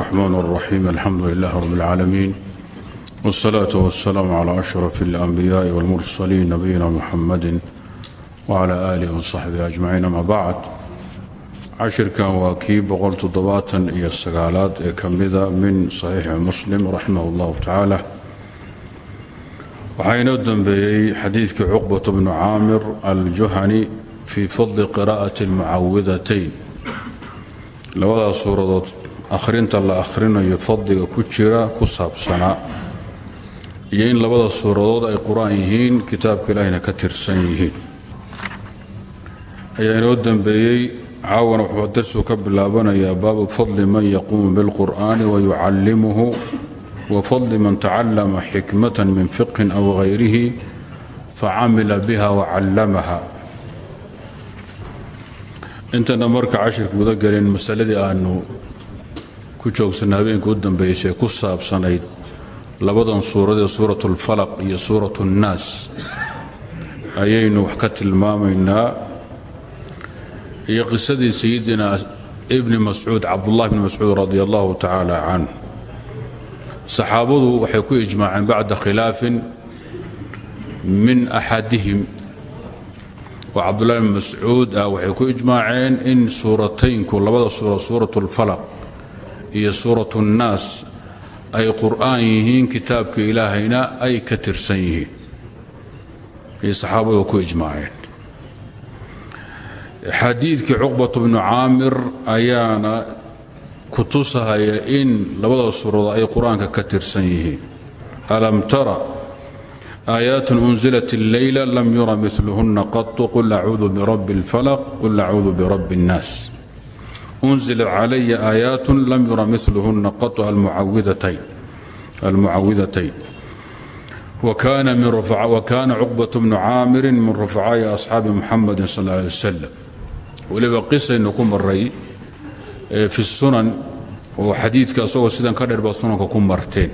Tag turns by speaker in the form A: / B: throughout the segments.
A: الرحمن الرحيم الحمد لله رب العالمين والصلاة والسلام على أشرف الأنبياء والمرسلين نبينا محمد وعلى آله وصحبه أجمعين أما بعد cashirkan waa kii boqol toddobaatan iyo sagaalaad ee ka mida min saxiixi muslim raximah اllahu tacaala waxaa inoo dembeeyey xadiidkii cuqbat bnu caamir aljuhani fii fadli qiraa'ati اlmucawidatayn labadaas suuradood akhrinta la akhrinayo fadliga ku jira ku saabsanaa iyo in labada suuradood ay qur'aan yihiin kitaabka ilaahina ka tirsan yihiin. Ayaa inoo dembeeyey caawana wuxuu darsigu ka bilaabanayaa baabu fadli man yaquumu bilqur'aani wayucallimuhu wa fadli man tacallama xikmatan min fiqhin aw hayrihi facamila biha wacallamaha intana marka cashirka gudagelin masaladii aanu ku joogsanna habeenka u dambaysay ku saabsanayd labadan suurad ee suuratulfalaq iyo suuratuunnaas ayaynu wax ka tilmaamaynaa. Iyo qisadii sayidina ibni mascuud cabdullahi bni mascuud radi allahu tacaala canh. Saxaabadu waxay ku ijmaaceen bacda khilaafin min axadihim. Oo cabdullahi bni mascuud ah waxay ku ijmaaceen in suurataynku labada suura suuratulfalaq iyo suurat اnnaas ay qur'aan yihiin kitaabka ilaahayna ay ka tirsan yihiin ayay saxaabadu ku ijmaaceen xadiidkii cuqbat bnu caamir ayaana ku tusahaya in labada suuradood ay qur-aanka ka tirsan yihiin alam tara aayaatun unzilat اlleyla lam yura miluhunna qatu qul acuudu birabbi اlfalaq qul acuudu birabbi اnnaas unzilat calaya aayaatun lam yura miluhunna qatu almucawidatayn wakaana cuqbat bnu caamirin min rufacaa'i asxaabi muxamadi sal alay wasalam weliba qisaynu ku maray fi sunan oo xadiidka asagoo sidan ka dheer baad sunanka ku marteen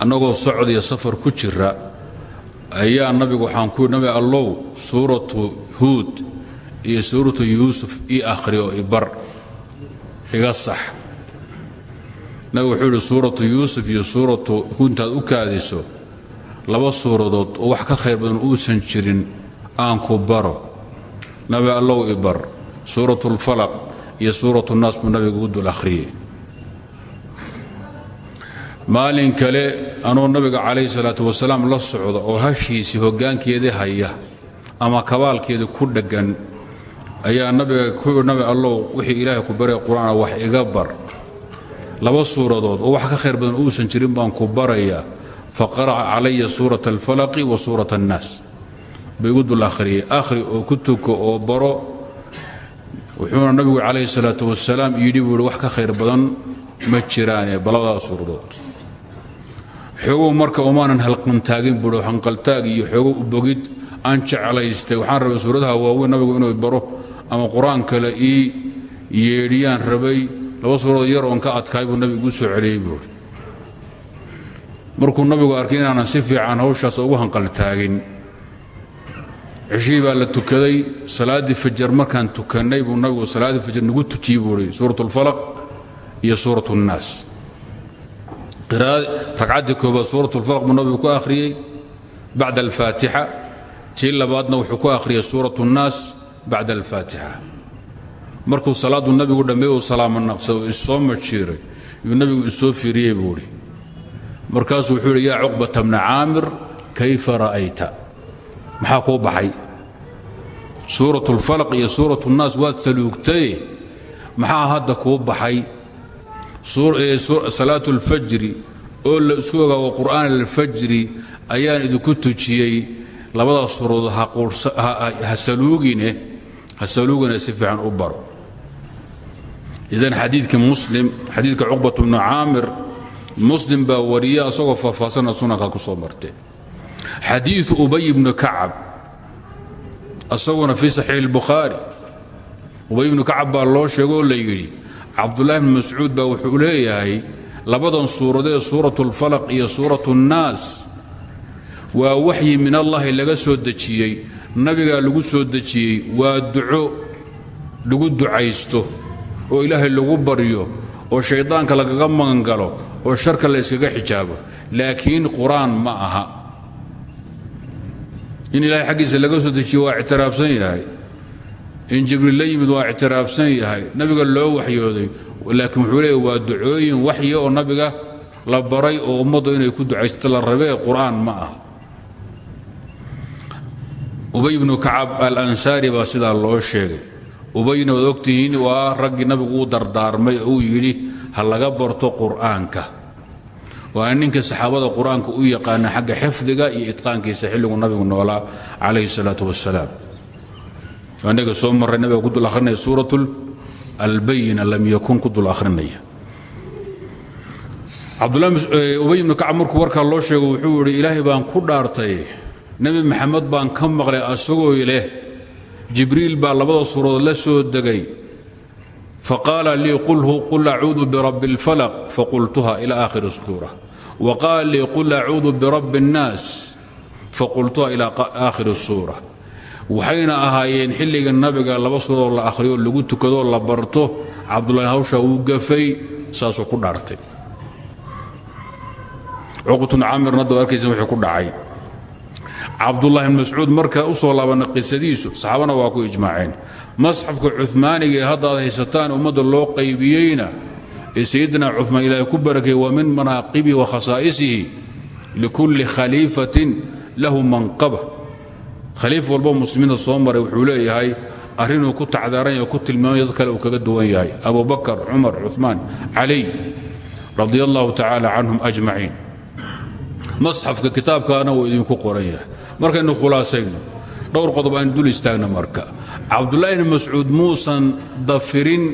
A: annagoo safar ku jira ayaa nabigu waxaan ku nabi allow suuratu huud iyo suuratu yuusuf ii akhriyo ibar iga sax. Nabigu wuxuu yidhi suuratu yuusuf iyo suuratu huud intaad u kaadiso laba suuradood oo wax ka khayr badan uusan jirin aan ku baro. Nabi allow ibar suurat اlfalaq iyo suurat اnnaas buu nabiga u dul akhriyey. Maalin kale anuu nabiga calayhi salaatu wasalaam la socda oo hashiisii hoggaankeedii haya ama kabaalkeedii ku dheggan ayaa nabiga ku nabi allow wixii ilaahay ku baraya qur'aana wax iga bar. Laba suuradood oo wax ka khayr badan uusan jirin baan ku baraya. Faqara'a calaya suurat alfalaqi wa suurat اnnaas baigu dul akhriyey akhri oo ku tuko oo baro. Wuxuuna nabigu calayhi salaatu wasalaam yidhi buu wax ka khayr badan ma jiraane. Balabadaas suuradood. Xoogow marka umaanan halqantaagin buuhi hanqaltaag iyo xoogow u bogid aan jeclaystay. Waxaan rabay suuradaha waaweyn nabigu inuu baro ama qur'aan kale ii yeedhiyaan rabay. Laba suuradoo yar oon ka adkaay buu nabigu igu soo celiyey buui markuu nabigu arkay inaanan si fiican hawshaas ugu hanqaltaagin ceshihii baa la tukaday salaaddii fajar markaan tukannay buu nabigu salaaddii fajar nagu tujiyey buuhi suurat alfalaq iyo suurat annaas ragcaddii koobaad suurat alfalaq buu nabigu ku akhriyey. Bacda alfaatixa tii labaadna wuxuu ku akhriyey suurat annaas bacd alfaatixa markuu salaaddu nabigu dhammeey uu salaamo naqsay oo issoo majiiray yuu nabigu isoo fiiriyey buuhi markaasuu wuxuu idhi yaa cuqbata bna caamir kayfa ra'ayta? Maxaa kuu baxay? Suurat alfalaq iyo suurat nnaas waad saluugtaye maxaa hadda kuu baxay? Salaat alfajri oo la isku ogaawo qur'aan alfajri ayaan idinku tujiyey. Labadaa suuradood ha saluugine ha saluugine si fiican u baro idan xadiidkii muslim xadiidka cuqbat bnu caamir muslim baa wariya asagoo faahfaahsana sunanka ku soo martee xadiiu ubay bnu kacab asaguna fii saxiix اlbukhaari ubay bnu kacab baa loo sheego oo la yidhi cabdullahi bni mascuud baa wuxuu leeyahay labadan suuradee suurat اlfalaq iyo suurat اnnaas waa waxyi min allahi laga soo dejiyey nabigaa lagu soo dejiyey waa duco lagu ducaysto oo ilaahay lagu baryo oo shaydaanka lagaga magangalo oo sharka la yskaga xijaabo laakiin qur'aan ma aha. In ilaahay xaggiisa laga soo dejiyo waa ictiraafsan yahay. In jibriil la yimid waa ictiraafsan yahay. Nabiga loo waxyooday laakiin wuxuu leeya waa ducooyin waxyi oo nabiga la baray oo ummaddu inay ku ducaysto la rabee qur'aan ma aha ubay ibnu kacab alansaari baa sidaa loo sheegay. Ubayna waad waa raggii nabigu uu dardaarmay oo uu yidhi ha laga barto qur'aanka. Waa ninka saxaabada qur'aanka u yaqaana xagga xifdiga iyo itqaankiisa xilligu nabigu noolaa calayhi salaatu wasalaam anaga soo marray nabiga ku dul ahrinaya suurat albayina lam yakun ku dul ahrinaya ubay ibnu kacab markuu warkaa loo sheego wuxuu yidhi ilaahay baan ku dhaartay nebi maxamed baan ka maqlay asagoo leh jibriil baa labada suuradood la soo degay. Faqaala lii qul acuudu birabbi اlfalaq faqultuha ila aakhiri suura. Wa qaala lii qul acuudu birabbi اnnaas faqultuha ila aakhiri suura. Waxayna ahaayeen xilliga nabiga laba suuradood la akhriyo lagu tukadoo la barto cabdullahi hawshaa wuu gafay saasuu ku dhaartay. Cuqbatun caamirna dad arkaysa wuxuu ku dhacay cabdullahi bn mascuud marka u soo laabana qisadiisu saxaabana waa ku ijmaaceen. Masxafka cumaaniga ee hadda aad haysataan ummadda loo qaybiyeyna ee sayidina cumaan ilaahay ku barakay wa min manaaqibihi wa khasaa'isihi likulli khaliifatin lahu manqaba. Khaliif walbo muslimiinta soo maray wuxuu leeyahay arrinuu ku tacdaaran yahay ku tilmaamay dad kale uu kaga duwan yahay. Abubakar cumar cumaan caliy radia allahu tacaala canhum ajmaciin markaynu khulaasayno dhowr qodob aynu dul istaagna marka. Cabdullaahi bni mascuud muusan dafirin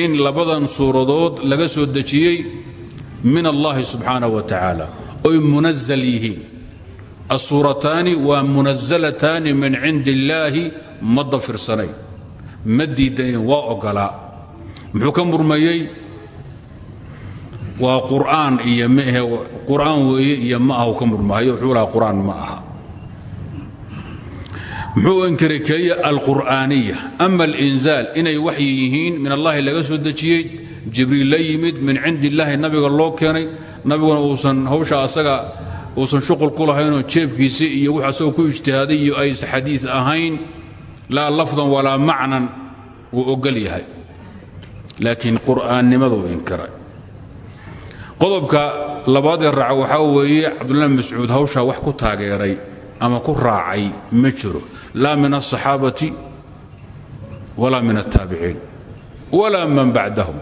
A: in labadan suuradood laga soo dejiyey min allahi subxaanah wa tacaala. Oy munazal yihiin. Asuurataani waa munazalataani min cindi illaahi ma dafirsanayn ma diidayn waa ogolaa. Muxuu ka murmayey? Waa qur'aan iyo maahe qur'aan weeye iyo ma aha ka murmahayo wuxuu lahaa qur'aan ma aha muxuu inkiray keliya alqur'aaniya ama alinzaal inay waxyi yihiin min allahi laga soo dejiyey jibriil la yimid min cindi illaahi nabiga loo keenay nabiguna uusan hawsha asaga uusan shuqul ku lahaynoo jeebkiisi iyo wux asagoo ku ijtihaaday iyo aysa xadiid ahayn laa lafdan walaa macnan wuu ogol yahay. Laakiin qur'aannimaduu inkiray qodobka labaad ee raaca waxaa weeye cabdullahi mascuud hawshaa wax ku taageeray ama ku raacay ma jiro laa min aلصaxaabati walaa min الtaabiciin walaa man bacdahum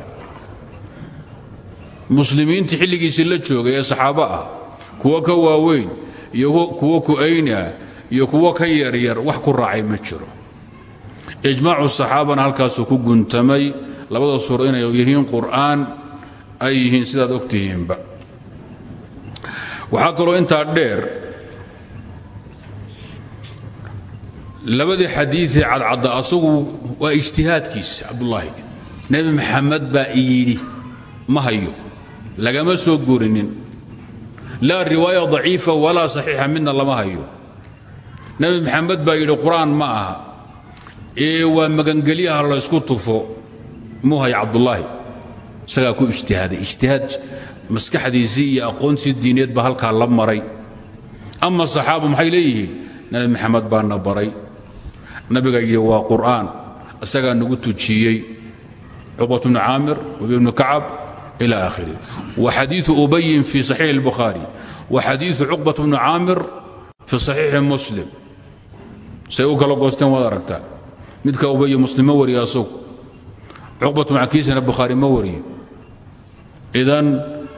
A: muslimiintii xilligiisii la joogay ee saxaabo ah kuwo ka waaweyn iyo kuwo ku-ayni ah iyo kuwo ka yaryar wax ku raacay ma jiro ijmaacu saxaabana halkaasuu ku guntamay labada suuro inay yihiin qur'aan ay yihiin sidaad og tihiinba waxaa kaloo intaa dheer labadii xadiiee cadcadda asagu waa ijtihaadkiisa cabdulaahi nebi maxamed baa iyidhi ma hayo lagama soo guurinin. Laa riwaaya daciifa walaa saxiixa midna lama hayo. Nebi maxamed baa yidhi qur'aan ma aha. Ee waa magangelyaha laysku tufo muu haya cabdulaahi isagaa ku ijtihaaday. Ijtihaad maskaxdiisii iyo aqoontii diineed baa halkaa la maray. Ama saxaaba maxay leeyihiin? Nebi maxamed baana baray nabiga yidhi waa qur'aan isagaa nagu tujiyey cuqbat bnu caamir ubay bnu kacab ila akhirih wa xadiiu ubayin fi saxiixi اlbukhaari wa xadiiu cuqbat bnu caamir fi saxiixi muslim say u kala goosteen waad aragtaa midka ubay muslim ma wariyo asagu cuqbat makiisana bukhaari ma wariyo idan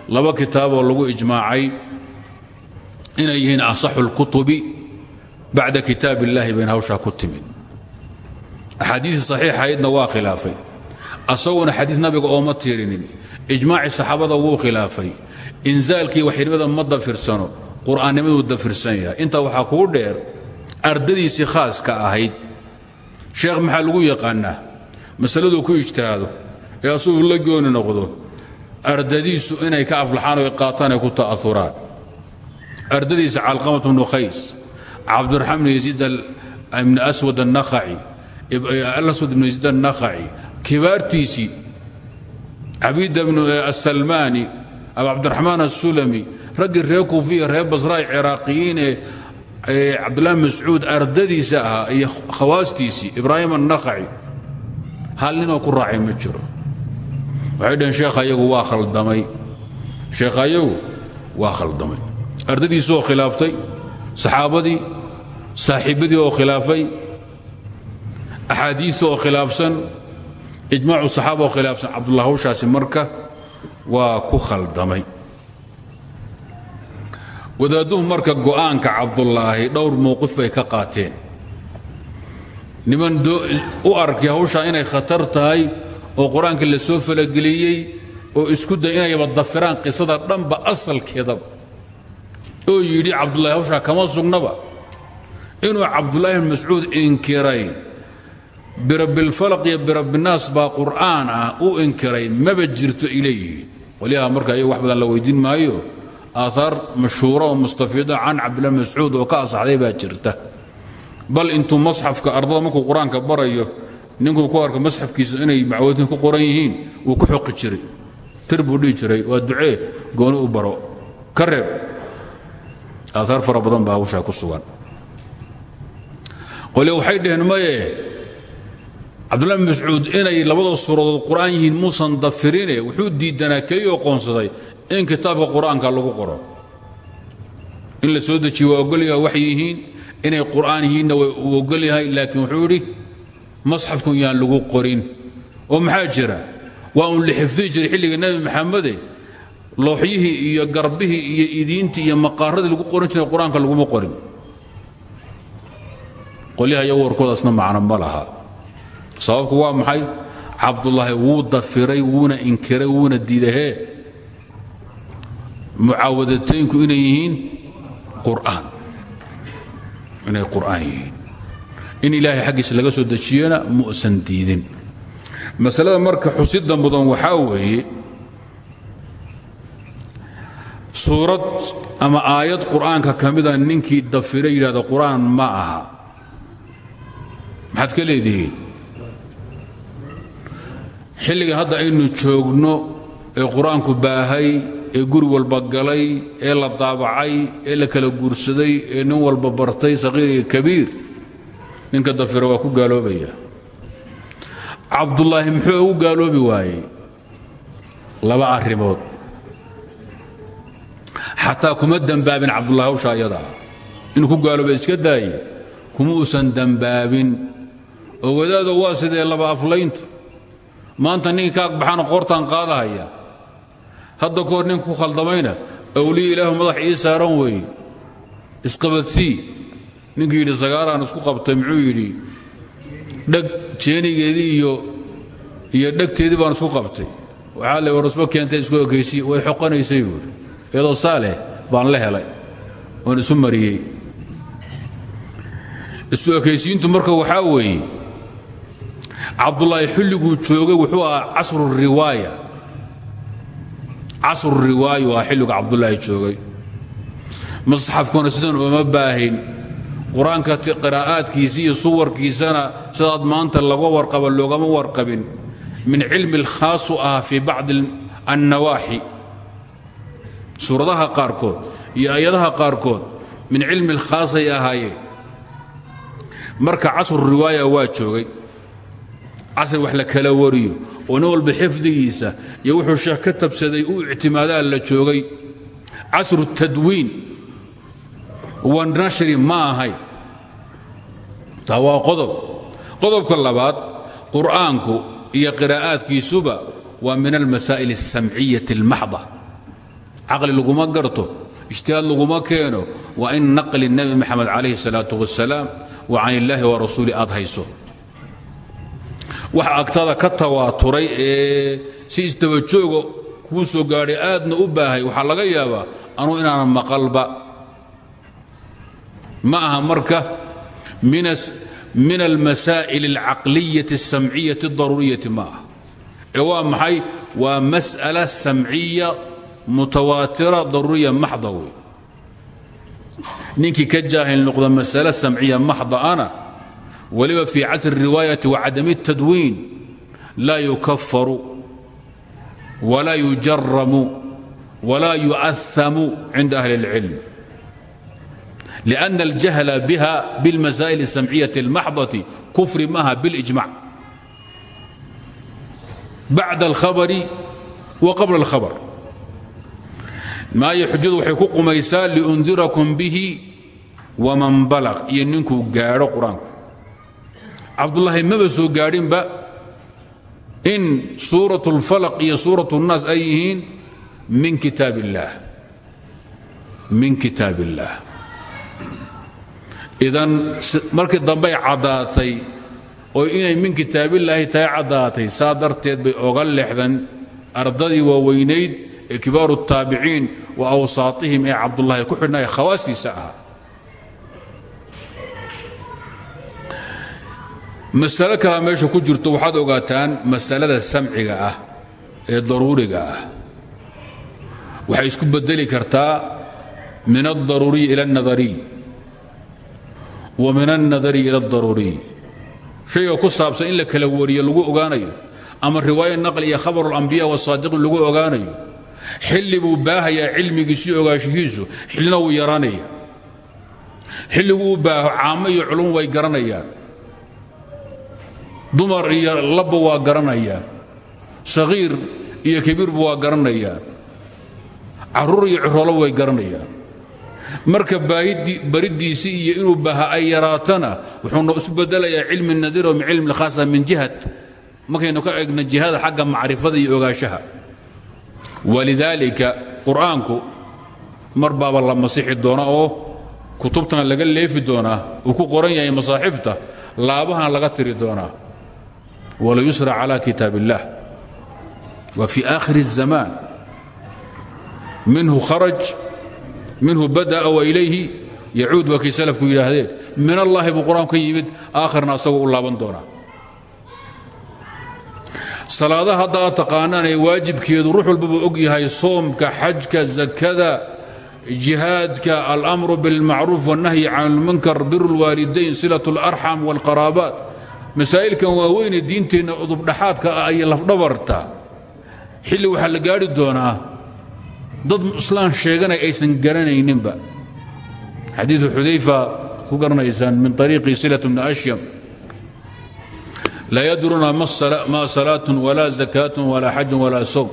A: laba kitaaboo lagu ijmaacay inay yihiin asaxu اlkutubi bacda kitaab اllahi bayna hawshaa ku timid axaadiisii saxiixahaydna waa khilaafay. Asaguna xadiid nabiga ooma tiirinin. Ijmaacii saxaabada wuu khilaafay. Inzaalkii waxnimada ma dafirsano qur'aannimaduu dafirsan yahay. Intaa waxaa kuu dheer ardadiisii khaaska ahayd. Sheekh maxaa lagu yaqaannaa masaladuu ku ijtihaado ee asaguu la gooni noqdo ardadiisu inay ka aflaxaan oy qaataan ay ku ta'auraan ardadiisa calqamat bnu khays cabdiraxmaan bn yaziid ibni alaswad ibnu yaziid annakhaci kibaartiisii cabida bnu asalmani abu cabdiraxmaan asulami raggii reer kuufiya reer basraa ciraaqiyiin ee cabdulahi mascuud ardadiisa iyo khawaastiisii ibraahim annakhaci hal ninoo ku raacay ma jiro. Waxay dhaheen sheekh ayagu waa khaldamay. Sheekh ayagu waa khaldamay. Ardadiisu oo khilaaftay saxaabadii saaxiibbadii oo khilaafay axaadiista oo khilaafsan ijmaacu saxaaba oo khilaafsan cabdullah hawshaasi marka waa ku khaldamay. Wadaadduhu marka go'aanka cabdulaahi dhowr mowqif bay ka qaateen. Niman u arkay hawshaa inay khatar tahay oo qur'aanka la soo falageliyey oo isku day inayba dafiraan qisada dhanba asalkeedaba oo yidhi cabdulahi hawshaa kama sugnaba. Inuu cabdulaahi bn mascuud inkiray birabbilfalaq iyo birabbinaas baa qur'aan ah u inkiray maba jirto ileeyihi qolyaha marka iyagu wax badan la weydiin maayo aaaar mashhuura oo mustafiida can cabdillahi mascuud oo ka asaxday baa jirta. Bal intuu masxafka ardada markuu qur'aanka barayo ninkuu ku arko masxafkiisa inay macwadin ku qoran yihiin wuu ku xoqi jiray. Tir buu dhihi jiray waa ducee gooni u baro. Ka reeb. Aaaar fara cabdullahi bin mascuud inay labada suuradood qur'aan yihiin muusan dafirine wuxuu diidanaa keliya oqoonsaday in kitaabka qur'aanka lagu qoro. In la soo dejiye waa ogolyaha wax yihiin inay qur'aan yihiinna uu ogol yahay laakiin wuxuu idhi masxafkun yaan lagu qorin. oo maxaa jira? Waa uun la jiray xilliga nebi maxamede looxyihii iyo garbihii iyo idiintii iyo maqaaradii lagu qoran jiray qur'aanka laguma qorin. Qolyaha iyagu warkoodaasna macno ma sababku waa maxay? Cabdulaahi wuu dafiray wuuna inkiray wuuna diidahee. Mucaawadataynku inay yihiin qur'aan. Inay qur'aan yihiin. In ilaahay xaggiisa laga soo dejiyana mu'san diidin. Masalada marka xusida mudan waxaa weeye suurad ama aayad qur'aanka ka mida ninkii dafira yidhahda qur'aan ma aha. Maxaad ka leedihiin xilligan hadda aynu joogno ee qur'aanku baahay ee guri walba galay ee la daabacay ee la kala guursaday ee nin walba bartay saqiir iyo kabiir ninka dafira waa ku gaaloobaya. Cabdulaahi muxuu ugu gaaloobi waayey laba arrimood. Xataa kuma dembaabin cabdulahi hawsha ayadaa inuu ku gaaloobay iska daaye kuma uusan dembaabin oo wadaado waa sidee laba aflayntu maanta ninkii ka agbaxana qoortaan qaadahaya. Hadda kahor ninka ku khaldamayna awliya ilaahu madax ii saaran weeye. Isqabadsii ninkii yidhi sagaaraan isku qabtay muxuu yidhi dheg jeenigeedii iyo iyo dhegteedii baan isku qabtay. Waxaa le warusbo keentay isku ekaysi way xoqanaysay buuhi iyadoo saaleh baan la helay oon isu mariyey. Isu ekaysiintu marka waxaa weeye cabdulaahi xilliguu joogay wuxuu ahaa casru riwaaya. Casru riwaaya waa xilligu cabdulaahi joogay. Masxafkuna sidan uma baahin. Qur'aanka iyo suwarkiisana sidaad maanta laga warqaba loogama warqabin. Min cilmi alkhaasu ah fii bacdi annawaaxi. Suuradaha qaarkood iyo ayadaha qaarkood min cilmi alkhaasay ahaayeen marka casru riwaaya waa joogay casri wax la kala wariyo oo nin walba xifdigiisa iyo wuxuu sheekh ka tabsaday u ictimaadaa la joogay. Casru tadwiin wanashri ma ahay. Taa waa qodob. Qodobka labaad qur'aanku iyo qiraa'aadkiisuba waa min almasaa'il alsamciyati almaxda. Caqli laguma garto ijtihaad laguma keeno waa in naqli nebi maxamed calayhi salaatu wasalaam wa can illaahi wa rasuuli aad hayso waxa agtada ka tawaaturay ee si isdabajooga kuu soo gaadhay aadna u baahay waxaa laga yaabaa anuu inaanan maqalba. Ma aha marka min almasaa'il alcaqliyati alsamciyati aldaruuriyati ma aha. Ee waa maxay? Waa mas'ala samciya mutawaatira daruuriya maxda wey ninkii ka jaahil noqda masale samciya maxda waliba fii casri riwaayati wa cadami اtadwiin laa yukafaru walaa yujaramu walaa yu'ahamu cinda ahli اlcilm لأن الجهل بها بالمسائل السمعية المحضة كفر معها بالإجماع بعد الخبر وقبل الخبر ما يحجد waxay ku qumaysaa لأنذركم به ومن بلغ iyo ninkuu gaadho qur-aanku cabdullaahi maba soo gaadhinba in suuraة الفalq iyo suuraة الnaas ay yihiin min kitaab الlah min kitaab الlah idan markii dambey caddaatay oo inay min kitaabillaahi tahay caddaatay saa darteed bay oga leexdeen ardadii waaweynayd ee kibaaru الtaabiciin wa awsaatihim ee cabdullaahi ku xidhnaa ee khawaastiisa ahaa Masalo kalaa meesha ku jirto waxaad ogaataan masalada samciga ah ee daruuriga ah. Waxay isku bedeli kartaa min aldaruuriyi ila اlnadariy wa min alnadari ila aldaruuriy shayga ku saabsan in la kala wariyo lagu ogaanayo ama riwaaya naqli iyo khabaru alambiya wasaadiqin lagu ogaanayo xilli buu baahayaa cilmigiisiyo ogaanshihiisu xillina wuu yaraanaya xilligu uu baaho caamo iyo culum way garanayaan dumar iyo labba waa garanayaan sagiir iyo kabiirba waa garanayaan carruur iyo cirolo way garanayaan marka bariddiisii iyo inuu baaha ay yaraatana wuxuuna isu bedelayaa cilmi nadiro min cilmi khaasa min jihad. Markaynu ka egno jihada xagga macrifada iyo ogaanshaha walidaalika qur'aanku mar baaba la masixi doona oo kutubtan laga leefi doonaa uu ku qoran yahay masaaxifta laabahana laga tiri doonaa walayusra cala kitaab اllah wa fii aakhiri الzamaan minhu kharaj minhu bada'a wa ilayhi yacuud waa kii salafku yidhaahdeen min allahi buu qur-aanku ka yimid aakhirna asagoo u laaban doonaa salaadaha hadda aad taqaanaan ee waajibkeedu ruux walbaba og yahay soomka xajka zakada jihaadka alamru biاlmacruuf wاnnahyi can اlmunkar bir اlwaalidayn silaة اlarxam wاlqaraabaat masaa'ilkan waaweyne diinteenna cudubdhaxaadka ah iyo lafdhabarta xilli waxaa la gaari doonaa dad islaan sheeganay aysan garanayninba. Xadiiu xudayfa ku garanaysaan min ariiqi silat ashyam. Laa yadruuna ma salaatun walaa zakaatun walaa xajun walaa sowm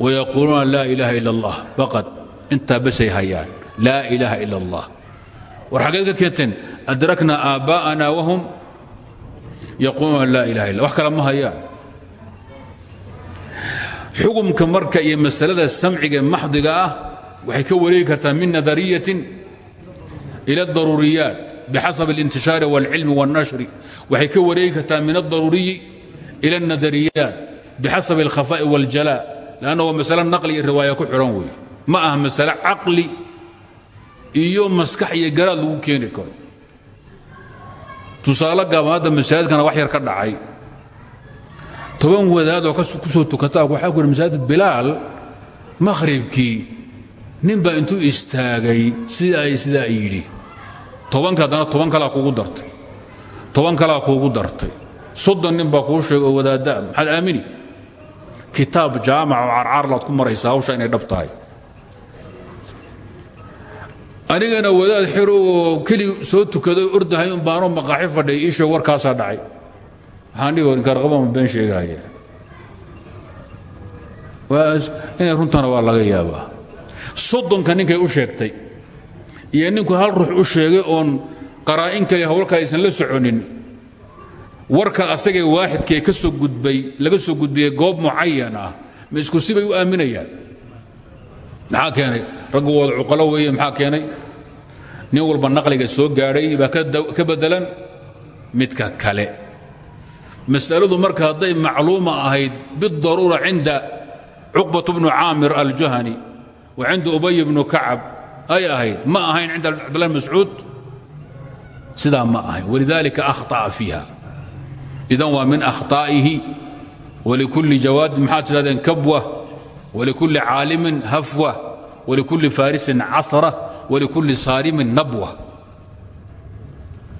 A: wayaquuluuna la ilaaha ila allah baqad intaa basay hayaan laa ilaaha ila allah war xaggeed ka keenten adrakna aabbaa'ana wahum yaquuluuna laa ilaha illa wax kale ma hayaan xukumka marka iyo masalada samciga maxdiga ah waxay ka wareegi kartaa min nadariyatin ila اdaruuriyaat bixasab اlintishaari wاlcilmi wاlnashri waxay ka wareegi kartaa min الdaruuriyi ila الnadariyaat bixasab اlkhafaa'i wاljalaa lanna waa masale naqli iyo riwaaya ku xidhan wey ma aha masale caqli iyo maskax iyo garaad lagu keeni karo tusaale gaaban hadda masaajidkana wax yar ka dhacay. Toban wadaad oo ku soo tukata waxaa ku yidhi masaajid bilaal makhribkii nin baa intuu istaagay sida ay sidaa yidhi. Tobanka haddana toban kalaa kuugu dartay. Toban kalaa kuugu dartay. Soddon nin baa sheegay oo wadaaddaa aamini? Kitaab jaamac oo carcaarlaad ku maraysaa hawsha inay dhab anigana wadaad xir oo keli soo tukaday ordahay un baanoo maqaaxi fadhay ii sheeg warkaasaa dhacay. Waxaan dhihi inkaarqabama been sheegahaya inay runtana waa laga yaabaa. Soddonka ninkay u sheegtay iyo ninku hal ruux u sheegay oon qaraa'in kale hawlka aysan la soconin warka asagee waaxidkee ka soo gudbay laga soo gudbiyey goob mucayan ah ma isku sibay u aaminayaan maxaa keenay? Raggu wada cuqalo weeye maxaa keenay? Nin walba naqliga soo gaadhay baa ka beddelan midka kale. Masaladu marka hadday macluuma ahayd bidaruura cinda cuqbat bnu caamir aljuhani wa cinda ubay bnu kacab ay ahayd ma ahayn cinda cabdillah mascuud? Sidaa ma ahayn. Walidalika akhطa'a fiiha. Idan waa min akhtaa'ihi walikulli jawaadin maxaad tidhahdeen kabwa wlikulli caalimin hafwa wlikulli faarisin cara wlikulli saarimin nabwa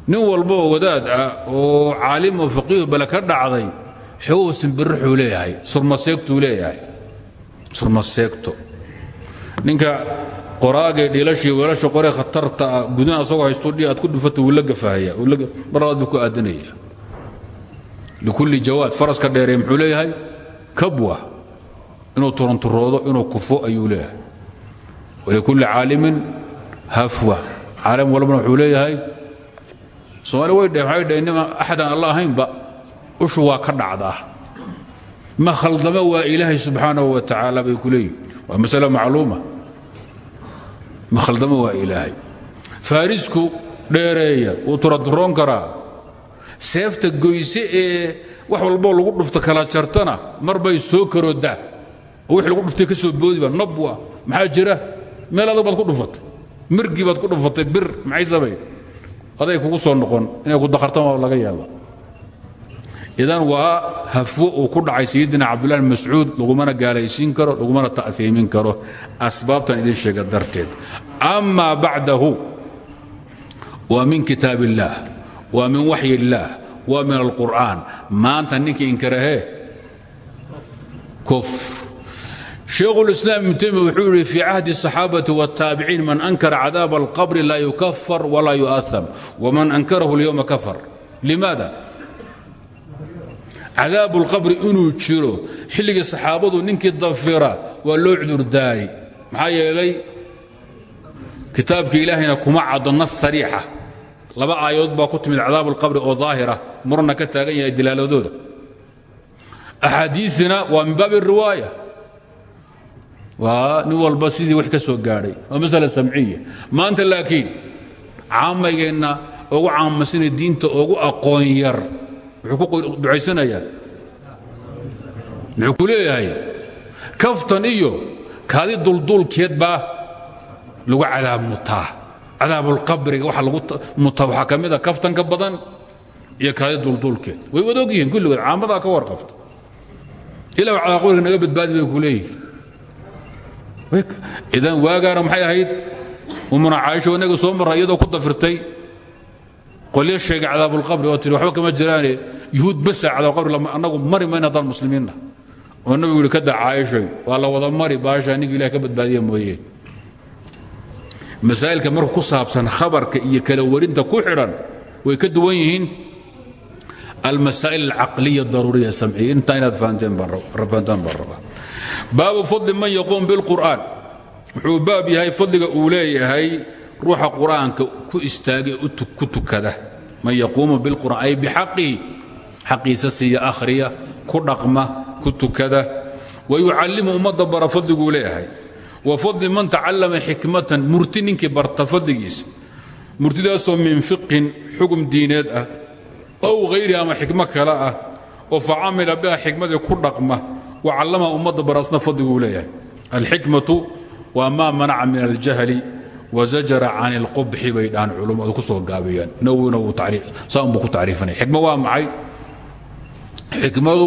A: nin walba oo wadaad ah oo caalim oo faqiih bale ka dhacday xoow simbirixuu leeyahay surmaseegtuu leeyahay. Surmaseegto ninka qoraagee dhiilashii weelasha qoree khatarta ah gudan asagoo haystu dhi aad ku dhufata wuu la gafahaya mar labaad buu inuu turanturoodo inuu kufo ayuu leeyahay. Walikulli caalimin hafwa. Caalim walbana wuxuu leeyahay soomaali way dheh waxay dheh nima axadaan ushu waa ka dhacdaa. Ma khaldama waa ilaahay subxaanahu wa tacaala bay ku leeyihiin waa masale ma khaldama waa ilaahay. Faarisku dheereeya wuu turaturoon karaa. Seefta goyse ee wax walboo lagu dhufto kala jartana mar bay soo karoodaa oo wix lagu dhuftay ka soo boodiba nabwa maxaa jira? Meel ku dhufatay. Mirgii baad ku dhufatay bir maxay aday kugu soo noqon inay ku dakhartaan waa laga yaaba. Idan waa hafwo uu ku dhacay sayidina cabdullahi mascuud lagumana gaalaysiin karo lagumana ta'fiimin karo. Asbaabtan idin sheega darteed. Amaa bacdahu waa min kitaab illaah min waxyi illaah waa min alqur'aan. Maanta ninkii inkarahee kufr شhيkh الإسلام بن تيمية wuxuu yihi في cهد الصحاaبة والتاaبعين من أنكر عذاب القبر لا يكفر ولا يؤثم ومن أنكره اليوم كفر لماذا cadaab الqبر inuu jiro xilligii صaxaabadu ninkii dafira waa loo cudurdaayey maxaa yeelay kitaabkii ilaahayna kuma cado nas sariixa laba aayadood baa ku timid cadaab الqبر oo ظaahira murna ka taagan yahay dilaaladooda أxaadiiثina waa min baab الriواayة waa nin walba sidii wax ka soo gaadhay waa masala samciya. Maanta laakiin caamaygeenna ugu caamasanay diinta ugu aqoon yar. Muxuu ku ducaysanayaa muxuu ku leeyahay kaftan iyo kaadi dulduulkeed baa lagu cadaab mutaa cadaabulqabriga waxa lagu mutaa waxaa ka mid a kaftanka badan iyo kaadi dulduulkeed way wada og yihiin kulligood caamadaa ka warqabta ilaa cadaaqabriga naga badbaadi bay ku leeyihiin idan waagaana maxay ahayd? Umuna caaisho inaga soo marra iyadoo ku dafirtay. Qolyo sheegay cadaabulqabri oo tiri waxba kama jiraane yuhuud basa cadaabulqabri annagu mari mayna haddaan muslimiinna. Oo nabigu yidhi kada caaishay waa la wada mari baasha ninka ilahay ka badbaadiya mooye. Masaa'ilka marka ku saabsan khabarka iyo kala warinta ku xidhan way ka duwan yihiin. Almasaa'il alcaqliya daruuriya samciya intaa inaad fahanteen baan rabaa baabu fadli man yaquum bilqur'aan. Wuxuu baab yahay fadliga uu leeyahay ruuxa qur'aanka ku istaagay ku tukada. Man yaquumu bilqur'aan ay bixaqihi xaqiisa siiya akhriya ku dhaqma ku tukada. Wa yucallimu ummadda bara fadliguu leeyahay. Wa fadli man tacallama xikmatan murti ninkii barta fadligiisa. Murtidaasoo min fiqhin xugum diineed ah. Ow hayri ama xikmo kale ah. Oo fa camila xikmadii ku dhaqma wcallama ummadda baraasna fadliguu leeyahay. Alxikmatu waa maa manaca min aljahli wazajara can اlqubxi bay dhahaan culummadu ku soo gaabiyaan nawina saanbuu ku tacriifinaya xikmo waa maxay? Xikmadu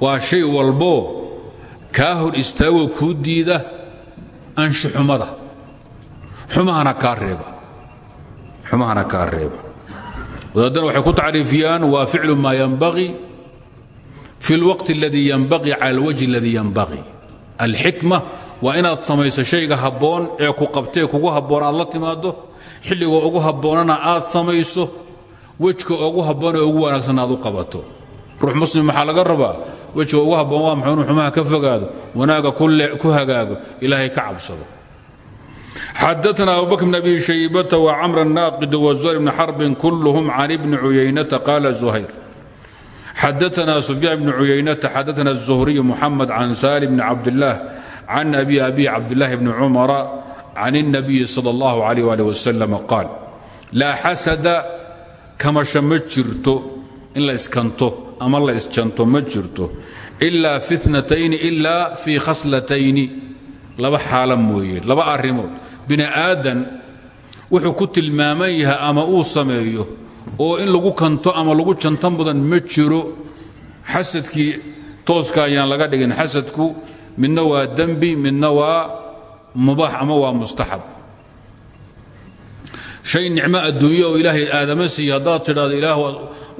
A: waa shay walboo kaa hor istaagoo kuu diida anshuxumada xumahana kaa reeba. Xumahana kaa reeba. Wadaadana waxay ku tacriifiyaan waa ficlu maa yanbagii fi اlwaqti اladii yanbaqii cala اlwajhi اladii yanbaqii alxikma waa inaad samayso shayga habboon ee ku qabtee kugu habboon aad la timaaddo xilliga ugu habboonana aad samayso wejka ugu habboon ee ugu wanaagsan aad u qabato ruux muslim maxaa laga rabaa wejka ugu habboon waa maxuu inuu xumaha ka fogaado wanaaga ku hagaago ilaahay ka cabsado xadaثna abubakr bn abi shaybata wcamr الnaaqid wزuhayr bn xarbin kulhm can ibni cuyaynata qaala zuhayr xadaثna sufyaan bn cuyaynata xadaثna الزhriy muxamed can salim bn cabdالlah can abi abi cabdالlahi bni cumara can الnabiyi salى اllah عalيه ali waslm qaal laa xasada kamasha ma jirto in la iskanto ama la isjanto ma jirto ilaa fi اtnatayni ilaa fii khaslatayni laba xaala mooye laba arrimood bini aadan wuxuu ku tilmaaman yahay ama uu sameeyo oo in lagu kanto ama lagu janto mudan ma jiro xasadkii tooska ayaan laga dhigin. Xasadku midna waa dembi midna waa mubaax ama waa mustaxab. Shay nicmo adduunye oo ilaahay aadama siiye haddaad tidhaahdo ilaah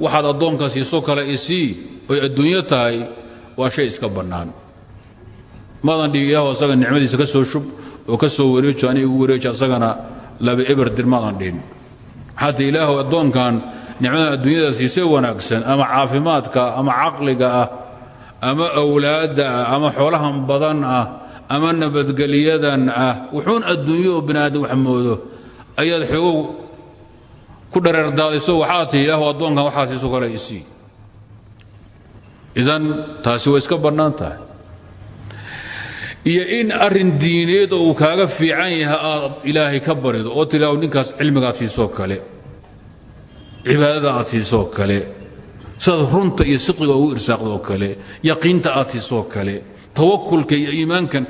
A: waxaad addoonka siiso kale isii oy adduunyo tahay waa shay iska bannaan. Maadan dhigi ilaah asaga nicmadiisa ka soo shub oo ka soo wareejo aniga igu wareeji asagana laba eber dir maadan dhihin ti ilaahu addoonkan nicmadan adduunyada siisay wanaagsan ama caafimaadka ama caqliga ah ama awlaadda ah ama xoolahan badan ah ama nabadgelyadan ah wuxuun adduunyo oo bini aadam wax moodo ayaad xoogow ku dhareerdaadayso waxaa tihi ilaahu addoonkan waxaa siiso kale isii idan taasi way iska bannaan tahay iyo in arrin diineed uu kaaga fiican yahay aad ilaahay ka barido oo tidhaahdo ninkaas cilmigaad siisoo kale cibaadada aad siisoo kale sidaad runta iyo sidqiga ugu irsaaqdoo kale yaqiinta aad siisoo kale tawakulka iyo iimaankan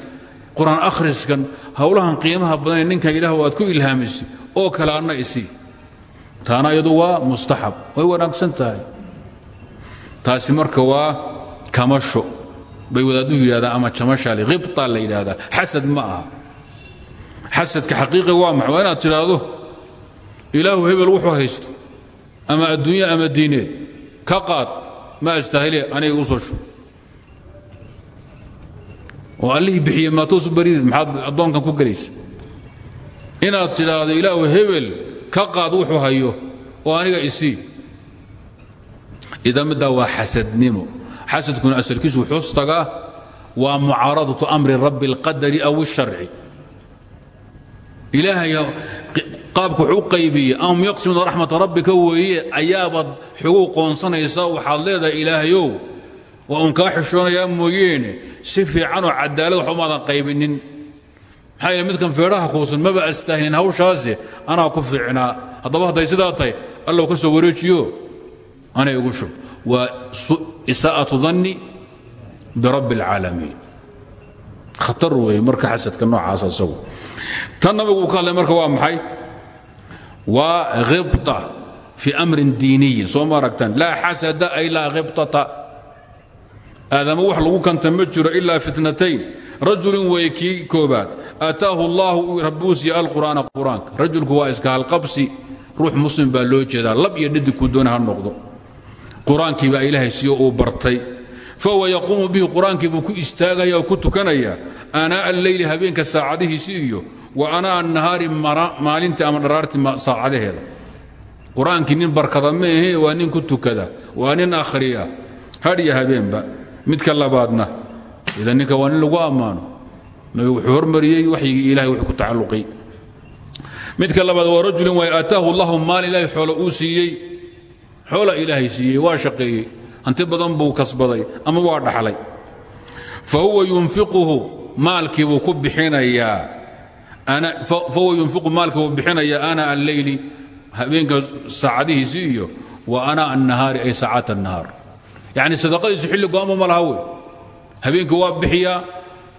A: qur'aan akhriskan howlahan qiimaha badanee ninkan ilaah aad ku ilhaamisay oo kale anna isii taana iyadu waa mustaxab way wanaagsan tahay. Taasi marka waa kamasho bay wadaaddu yidhahdaan ama jamashaali khibta la yidhaahdaa xasad ma aha. Xasadka xaqiiqiga waa maxay waa ilaahu hebel wuxuu haysto ama adduunye ama diineed ka qaad ma astahile aniga igu soo shub oo allihii bixiye maatoosu baridid maxaad ku gelaysa inaad tidhaahdo ilaahu hebel ka qaad wuxuu hayo oo aniga isii. Idan middaa waa xasadnimo xasadkuna asalkiisu wuxuu tagaa waa mucaaradatu amri rabbi اlqadari aw الsharci ilaahay qaabku wuxuu u qaybiyey am yaqsimuna raxmata rabbika weeye ayaabaad xoguu qoonsanaysaa waxaad leedahay ilaahayow waa uun kaa xishoonayaa mooyeene si fiicanoo cadaalad wax umaadan qaybinin maxaa yeele midkan feedhaha kuusan maba astaahinin hawshaasi anaa ku fiicnaa haddaba hadday sidaa tahay allow ka soo wareejiyo ana igu shub waa isaa'atu danni birabbi اlcaalamiin khatar weeye marka xasadka noocaas asagu. Tan nabigu uu ka marka waa maxay? Waa khibta fi amrin diiniyin soo ma aragtaan laa xasada ay wax lagu kanta ma jiro ilaa fitnatayn. Rajulin weeye kii koobaad aataahu allahu rabbuu siiye alqur'aana qur'aanka. Rajulku waa iska halqabsi. Ruux muslim baa loo jeedaa qur'aankii ilaahay siiyo uu bartay. Fahuwa yaquumu bihi qur'aankii buu ku istaagaya oo ku tukanaya aanaa alleyli habeenka saacadihiisi iyo wa anaa annahaari maalintii ama dharaartii saacadaheeda. Qur'aankii nin barkada ma ahe waa nin ku tukada waa nin akhriya. Hadhiya habeenba midka labaadna idan ninka waa nin lagu ammaano. Nabigu wuxuu hormariyey waxyigii ilahay wuxuu ku tacalluqay. Midka labaad waa rajulin waay aataahu allahu maal ilaahay xoolo uu siiyey xoola ilaahay siiyey waa shaqeeyey. Hanti badan buu kasbaday ama waa dhaxlay. Fa huwa yunfiquhu maalkii buu ku bixinayaa. Fahuwa yunfiqu maalkii buu bixinayaa ana alleyli habeenka saacadihiisi iyo wa ana annahaari ay saacaat annahaar. Yacni sadaqadiisu xilli go'aanba ma laha wey. Habeenkii waa bixiyaa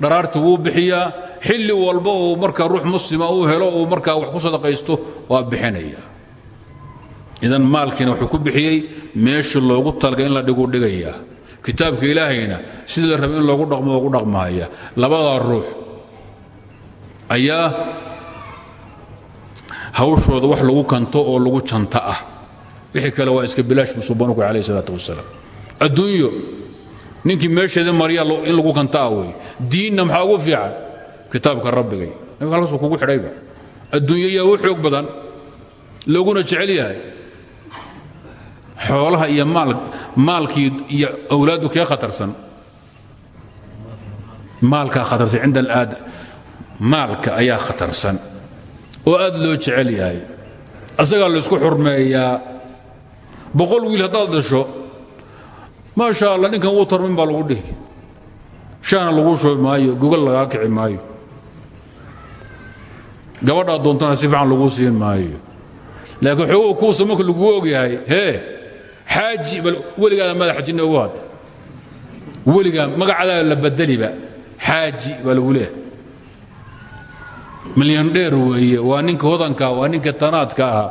A: dharaarti wuu bixiyaa xilli walba uu markaa ruux muslima uu helo uu markaa wax ku sadaqaysto waa bixinaya idan maalkiina wuxuu ku bixiyey meeshii loogu talgay in la dhigu dhigayaa kitaabka ilaahayna sidii la rabay in loogu dhaqmo ugu dhaqmaaya. Labadaa ruux ayaa hawshooda wax lagu kanto oo lagu janta ah. Wixii kale waa iska bilaash buu subanuku calayh isalaatu wasalaam. Adduunyo ninkii meesheeda marya in lagu kanta ah wey diinna maxaa ugu fiican? Kitaabka rabbigay halkaasuu kugu xidhayba adduunyo yaa u badan. Looguna jecel yahay xoolaha iyo maalkii iyo awlaaddu kee khatarsan? Maalkaa khatarsan cinda alaad maalka ayaa khatarsan. Oo aad loo jecel yahay. Asagaa laysku xurmeeyaa. Boqol wiil haddaad dhasho maasha allah ninkan wuu tarmin baa lagu dhihi. Shaana laguu shubi maayo gogol lagaa kici maayo. Gabadhaa doontana si fiican laguu siin maayo. Laakiin xoogow kuusa marka laguu ogyahay hee xaaji bal weligaada madax xajinna ugu hadda weligaa magacadaa la badeliba xaaji baa lagu leehay milyan dheer weeye waa ninka hodanka waa ninka tanaadka ahaa.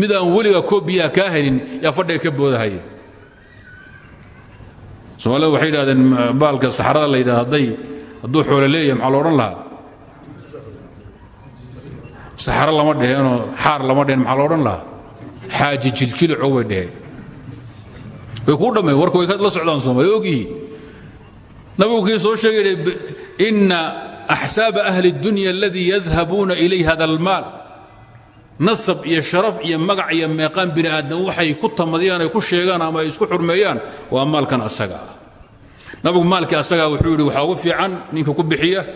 A: Mid aan weliga koobiyaha kaa helin yaa fadhiga ka boodahaya. Soomaalida waxay yidhahdeen baalka saxrada la yidhahda hadday hadduu xoolo leeyahay maxaa lo odhan lahaa? Saxro lama dheheenoo xaar lama dheheen maxaa lo odhan lahaa? Xaaji jiljilico way dheheen way kuu dhammayn warka way la socdaan soomali ogyihiin nabigu kii soo sheegay ina axsaaba ahli اdunya aladii yadhabuuna ilay hada almaal. Nasab iyo sharaf iyo magac iyo meeqaan bini aadam waxay ku tamadiyaan ay ku sheegaan ama ay isku xurmeeyaan waa maalkan asaga ah. Nabigu maalkii asagaa wuxuu yidhi waxaa ugu fiican ninka ku bixiya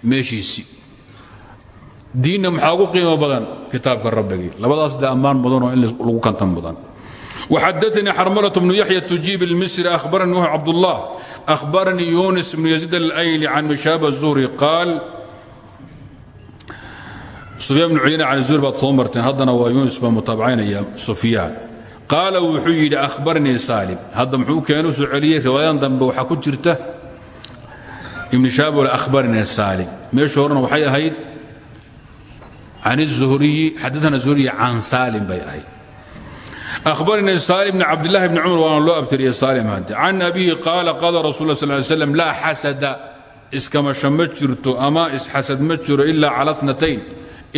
A: meeshiisii diinna maxaa ugu qiimo badan? Kitaabka rabbigii. Labadaas de ammaan mudanoo in lagu kantan mudan وxadثnي xrmلة بن يحيى تuجيب المصري أخبرني وهو عبد الله أخبرني يونس بن يزيد الأيلي عن مشاب الزهري قال سفyان بن عyينة عن الزهري baad soo marteen haddana waa yunis baa mutaabacaynaya سفyaan qaala wuxuu yidhi أخbarnii saalim hadda muxuu keenu soo celiyey riwaayadan dambe waxaa ku jirta ibn shaab أخbarnii saalim meesha horena waxay ahayd can الزهriyi xadana زهriyi can saalim bay ahayd abarnii saali bn cabdlahi bni cumar waana loo abtiriye saalim hadde can abihi qaala qaala rasul sal l slam laa xasada iskamasho ma jirto ama isxasad ma jiro ilaa cala natayn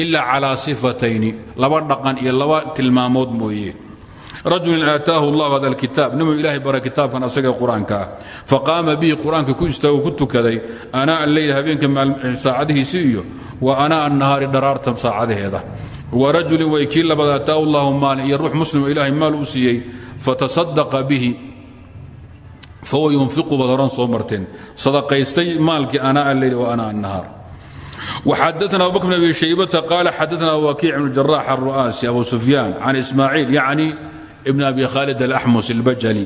A: ilaa calaa sifatayni laba dhaqan iyo laba tilmaamood mooye rajulin aataahu llahu hada kitaab ninuu ilaahay bara kitaabkan asagae qur'aanka ah faqaama bihi qur'aanka ku istaagu ku tukaday anaa aleyl habeenka saacadihiisi iyo wa anaa annahaari dharaarta saacadaheeda warajuli way kii labaad ataahu llahu maalin iyo ruux muslimoo ilaahay maal u siiyey fatasadaqa bihi fahuwa yunfiqu baad horan soo marteen. Sadaqaystay maalkii anaa alleyli wa anaa annahaar. Waxadaana abubakr bn abi shaybata qaala xadaana wakiic bn jarax abu sufyaan can ismaaciil yacni ibn abi khaalid alxmusi albajali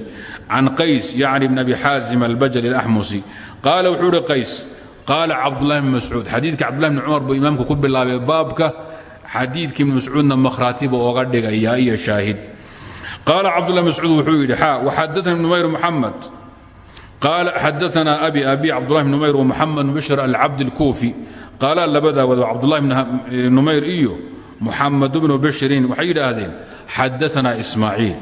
A: can qays yacni ibn abi xaazim albajali alaxmusi qaala wuxuu uhi qays qaala cabdullahi bn mascuud xadiidka cabdullahi bn cumar buu imaamka ku bilaabay baabka xadiidkii mascuudna makhraatiba ooga dhigaya iyo shaahid. Qaala cabdullahi mascuud wuxuu yidhi xa waxadana ibn mayr muxamed qaala xadana abi abi cabdullahi bn mayr wmuxamed bn bishr alcabd اlkuufi qaala labadaa wado cabdullahi bn numayr iyo muxamed bnu bishrin waxay yidhaahdeen xadaana ismaaciil.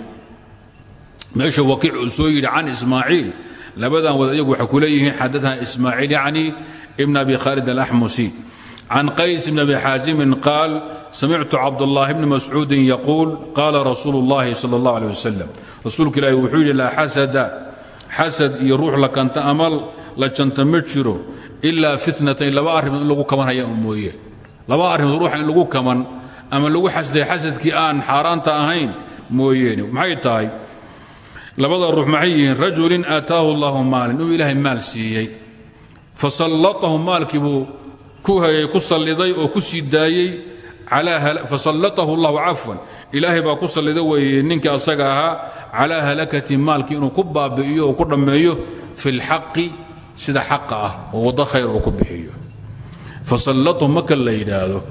A: Meesha wakiic uu soo yidhi can ismaaciil. Labadan wad iyagu waxay ku leeyihiin xadaana ismaaciil yacni ibn abi khaalid alaxmusi can qays bn abi xaasimin qaal samictu cabdulaahi bni mascuudin yaquul qaala rasuulu llaahi sal allah aleh wasalam rasuulka ilaahi wuxuu yidhi laa xasada xasad iyo ruux lakanta ama la janta ma jiro ilaa fitnatayn laba arrimood in lagu kabanhaya mooye laba arrimood ruuxa in lagu kaman ama lagu xasaday xasadkii aan xaaraanta ahayn mooyeene maxay tahay labada ruux maxay yihiin rajulin aataahu allaahu maalin inuu ilaahay maal siiyey fasallatahu maalkii buu oo ku sii daayey fasallatahu allahu cafwan. Ilaahay baa ku sallida weeye ninkii asaga ahaa calaa halakati maalkii inuu ku baabi'iyo oo ku dhammeeyo fi lxaqi sida xaqa ah oo waddo khayr uu ku bixiyo. Fasallatahu marka la yidhaahdo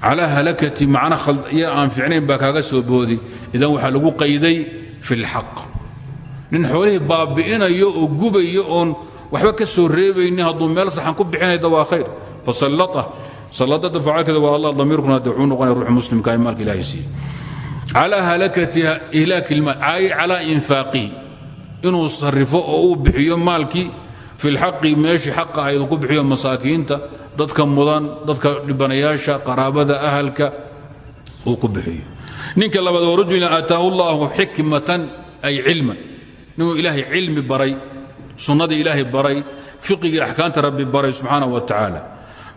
A: calaa halakati macna iyo aan soo boodi. Idan waxaa lagu qayday fi lxaq nin xoolihii baabi'inayo oo gubayo oon waxba ka soo reebaynin hadduu meel saxan ku bixinayda waa khayr. Fasallata salladada facalkeeda waa allah damiirkuna dee wuxuu noqonaya ruux muslimka maalka ilaahay siiye calaa halakati ihlaaki ilmaal ay calaa infaaqihi inuu sarrifo oo uu bixiyo maalkii fi lxaqi meeshii xaqa ahayd uu ku bixiyo masaakiinta dadka mudan dadka dhibanayaasha qaraabada ahalka uu ku bixiyo. Ninka labaad wa rajulin aataahu xikmatan ay cilman. Ninuu ilaahay cilmi baray sunnadii ilaahay baray fiqigii axkaamta rabbi baray subxaanaه wa tacaala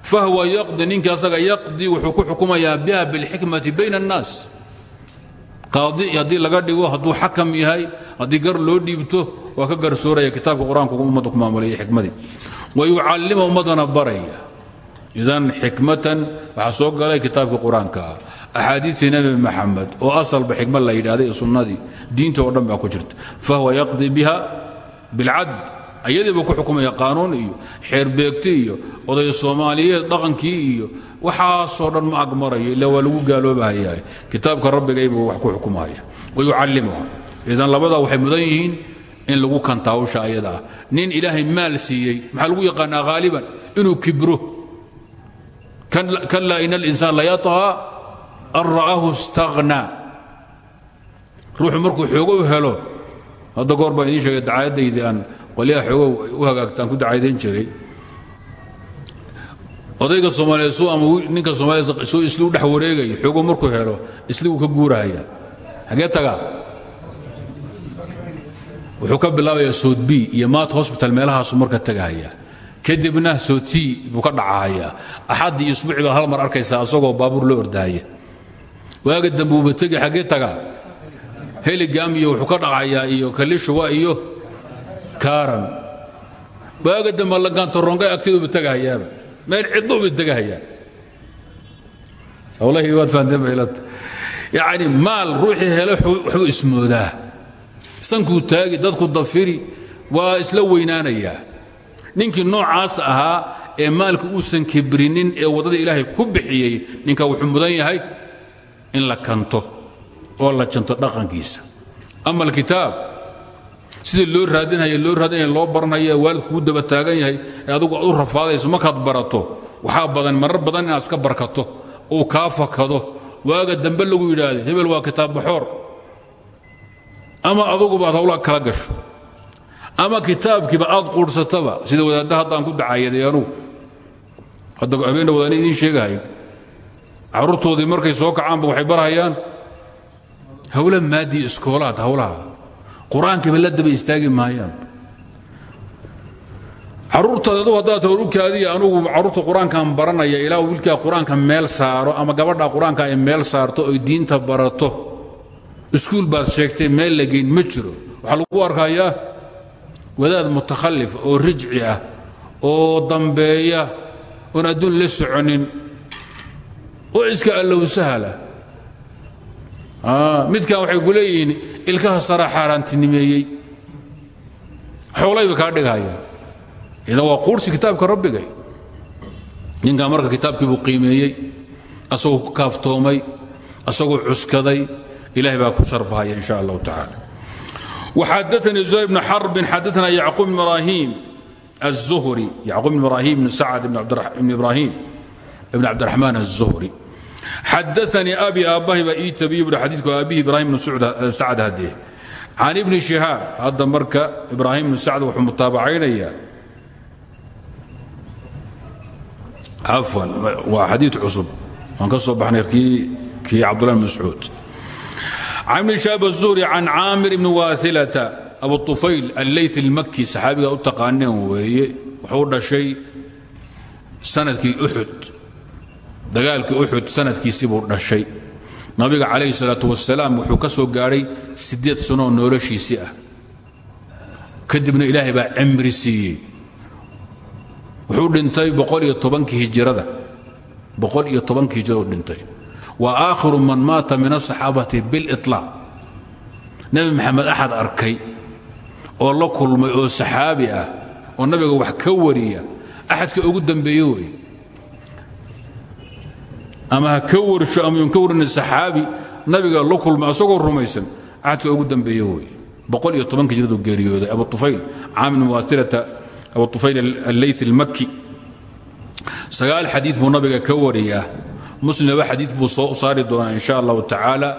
A: fahwa yaqdi ninka asaga yaqdi wuxuu ku xukumayaa biha bilxikmati bayn الnaas qaadi haddii laga dhigo hadduu xakam yahay haddii gar loo dhiibto waa ka garsooraya kitaabka qur'aanku ummadda ku maamuleeyay xikmadii wa yucallima ummadana baraya idan xikmatan waxaa soo galay kitaabkii qur'aanka ah axaadiitii nebi maxamed oo asalba xikmad la yidhahday ee sunnadii diinta ayadiibuu ku xukumaya qaanuun iyo xeerbeegti iyo oday soomaaliyeed dhaqankii iyo waxaasoo dhan ma agmarayo ila waa lagu gaaloobahayaa kitaabka wax ku xukumaya wayucallimuha idan labadaa waxay mudan yihiin in lagu kantaa hawsha ayada ah. Nin ilaahay maal siiyey maxaa lagu yaqaanaa haaliban inuu kibro. Kala in alinsaan layathaa an ra'aahu istaghnaa ruuxu markuu helo hadda goor baan sheegay dacaayadaydii aan qolyaha xoogow u hagaagtaan ku dacaydayn jiray. Odayga soomaaliyeed suu ama ninka soomaaliyed suu isliu dhex wareegaya xoogo markuu helo isli uu ka guurahaya. Hagee tagaa wuxuu ka bilaabayaa soodbi iyo maat hosbital meelahaasu marka tagahaya. Kadibna sootii buu ka dhacahayaa axaddii isbuuci baad hal mar arkaysaa asagoo baabuur loo ordaaya waaga dambe uuba tegi xaggee tagaa iyo wuxuu ka dhacayaa iyo kalishuwa iyo kaaran. Waaga dambe lagantoronga agteeduba tegahayaaba meel cidduuba tegahayaa walahi waad fahanteen yacni maal ruuxii hele waxbuu ismoodaa. Sankuu taagi dadku dafiri waa isla weynaanayaa ninkii noocaas ahaa ee maalka uusan kibrinin ee waddada ilaahay ku bixiyey ninka wuxuu mudan yahay in la kanto oo la janto dhaqankiisa. Ama alkitaab sida loo raadinhaya loo raadinaya loo baranhaya waalidku kuu daba taagan yahay ee u rafaadayso markaad barato waxaa badan marar badan inaad iska barkato uu kaa fakado. Waaga dambe lagu yidhaahdo hebel waa kitaab baxoor ama aduguba aad hawlaa kala gasho. Ama kitaabkiiba aad quudhsataba sida wadaadda haddaan ku dacayaday anugu. Hadda habeenna wadaana idiin sheegahayo carruurtoodii markay soo kacaanba waxay barhayaan hawla maadii iskoolaad hawlaha qur'aankiiba la daba istaagi maayaan. Carruurtaad adu haddaad hawrukaadiya anugu carruurta qur'aankan baranaya ilaa wiilkaa qur'aanka meel saaro ama gabadha qur'aanka ay meel saarto oy diinta barato iskuul baad sheegtay meel la geyn ma jiro. Waxaa lagu arkayaa wadaad mutakhallif oo rijci ah oo dambeeya oon adduun la soconin oo iska allow sahla Ah, midkan waxay ku ilkaha saraa xaaraantinimeeyey. Xoolay bay kaa dhigahayaan waa quursi kitaabka rabbigay ninkaa marka kitaabkiibuu qiimeeyey asagoo ku kaaftoomay asagoo cuskaday ilahay baa ku sharfahaya in sha allahu tacaala. Waxaadaanii zuhayr bn xarbin xadaanaa yacquub bn ibraahim aلzuhri yacquub bn ibraahim bn sacad bn ibraahim ibn cabdiraxmaan aلzuhri xadaanii abi aabbahay baa ii tabiye buhi xadiidku abihi ibraahim bnu sacd haddee can ibni shihaab hadda marka ibraahim bnu sacd wuxuu mutaabacaynayaa afwan waa xadiid cusub waan ka soo baxnay kii cabdullahi bn mascuud can ibni shihaab azuhri can caamir ibni waailata abutufayl alleyt almaki saxaabigaa u taqaaneen weeye wuxuu dhashay sannadkii uxud dagaalkii uxud sanadkiisibuu dhashay. Nabiga calayhi salaatu wasalaam wuxuu ka soo gaadhay siddeed sanoo noloshiisii ah. Kadibna ilaahay baa cimri siiyey. Wuxuu dhintay boqoliyo-tobankii hijirada. Boqol-iyo tobankii hijirada dhintay. Wa aakhiru man maata min asaxaabati biliطlaaq nabi maxamed axad arkay oo la kulmay oo saxaabi ah oo nabiga wax ka wariya axadka ugu dembeeye weeye ama ha ka warsho ama yuun ka warina saxaabi nabiga la kulma asagoo rumaysan cadka ugu dambeeye weye boqol-iyo tobanka jiradu geeriyooday abu ufayl caamid muwaairata abu ufayl alley almaki sagaal xadii buu nabiga ka wariyaa. Muslim laba xadii buu soo saari doonaa in sha allahu tacaala.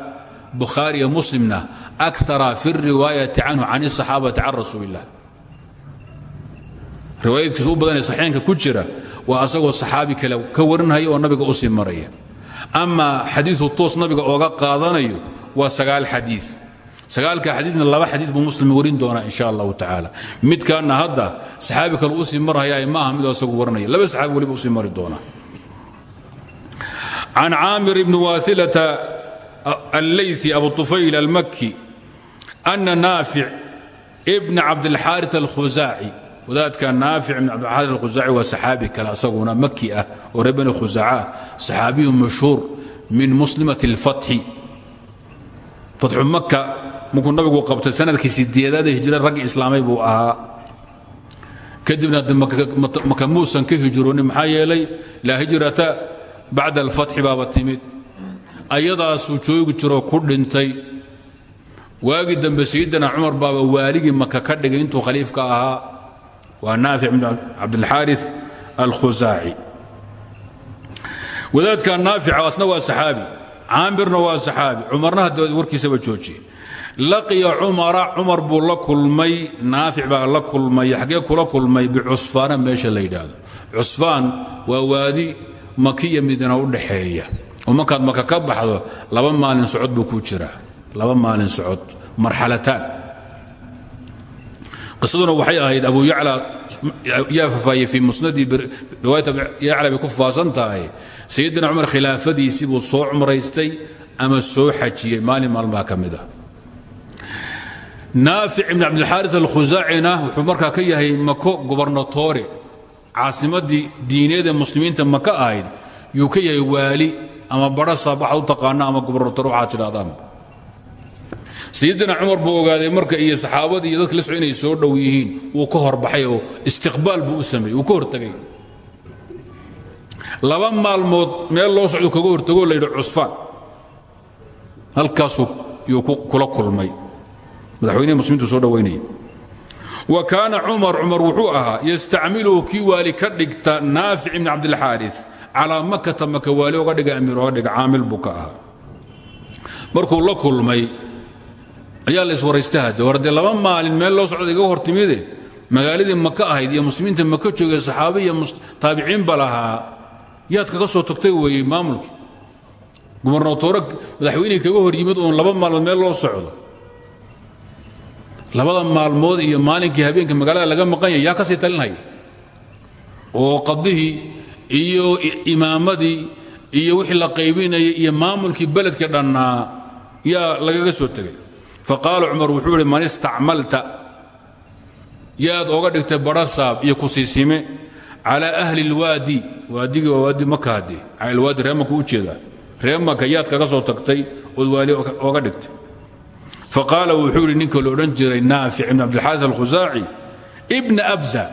A: Bukhaariya muslimna akara fi riwaayati canhu can اsaxaabati can rasuuli اllah riwaayadkiisu u badanee saxiinka ku jira waa asagoo saxaabi kale ka warinhaya oo nabiga u sii maraya. Ama xadiiu toos nabiga ooga qaadanayo waa sagaal xadii sagaalka xadiidna laba xadiid buu muslim warin doonaa in sha allahu tacaala. Midkaana hadda saxaabi kale u sii marhaya maaha miduu asagu warinaya. Laba saxaabi waliba u sii mari doonaa. Can caamir ibni waailata alleyثi abu طufayl almaki ana naafic bna cabdilxaari alkhusaaci wadaadka naafic ibn cabdilxaari alkhusaaci waa saxaabi kale asaguna maki ah oo reer bani khusaaca saxaabiyu mashhuur min muslimat اlfatxi fatxu maka markuu nabigu qabtay sannadkii sideedaada hijra raggi islaamay buu ahaa. Kadibna maka muusan ka hijroonin maxaa yeelay laa hijrata bacda alfatxi baaba timid. Ayadaasuu joogi jiroo ku dhintay. Waagii dambe sayidina cumar baaba waaligii ka dhigay intuu khaliifka ahaa waa naafic bn cabdilxaari alkhusaaci wadaadka naaficaasna waa saxaabi caamirna waa saxaabi cumarna hadda warkiisaba joojiye laqiya cumara cumar buu la kulmay naafic baa la kulmay xaggee kula kulmay bicusfaana meesha la yidhaahdo. Cusfaan waa waadi makiya midina u dhaxeeya. Oo markaad maka ka baxdo laba maalin socod buu ku jiraa. Laba maalin socod marxalataan qisaduna waxay ahayd abu yacla yaa fafaahiyey fii musnadii riwaayat abu yacla bay ku faafsan tahay. Sayidina cumar khilaafadiisii buu soo cumraystay ama soo xajiyey? Maalin maalmaha ka mid ah. Naafic ibn cabdilxaaris alkhusaacina wuxuu markaa ka yahay mako gobernatore caasimadii diineed ee muslimiinta maka ahayd yuu ka yahay waali ama badha saabaxad u taqaana ama gobernator waxaad tidhahdaan sayidina cumar buu ogaaday marka iyo saxaabadii iyo dadka la soco inay soo dhow yihiin wuu ka horbaxay oo istiqbaal buu u sameeyey wuu ka hortegay laba maalmood meel loo socdo kaga hortagoo la yidhi cusfaan. Halkaasuu yuu kula kulmay. Madaxweynihii muslimiintu soo dhowaynayay wa kaana cumar cumar wuxuu ahaa yastacmiluhu kii waali ka dhigta naafic ibni cabdilxaaris calaa makata maka waali oga dhiga amiir oga dhiga caamil buu ka la kulmay ayaa la iswaraysta hadde laba maalin meel loo socda iga hor timide magaaladii maka ahayd iyo muslimiinta maka joogee saxaabe iyo taabiciinba lahaa. Yaad kaga soo tagtay weeye maamulkii. Gubernatoore madaxweynihii kaga hor yimid uun laba maalmood meel loo socdo. Labada maalmood iyo maalinkii habeenka magaalada laga maqan yahay yaa ka sii talinhaya oo qadihii iyo imaamadii iyo wixii la qaybinayay iyo maamulkii beledkii dhannaa yaa lagaga soo tegay faqaala cumar wuxuu ihi man istacmalta? Yaad oga dhigtay badhasaab iyo kusiisime calaa ahli اlwaadi waadigii waa waadi maka hadde alwaadi ree maka u jeedaa. Ree maka yaad kaga soo tagtay ood waali oga dhigtay. Faqaala wuxuu idhi ninka la odhan jiray naafic ibn cabdilxaaris alkhusaaci ibna abza.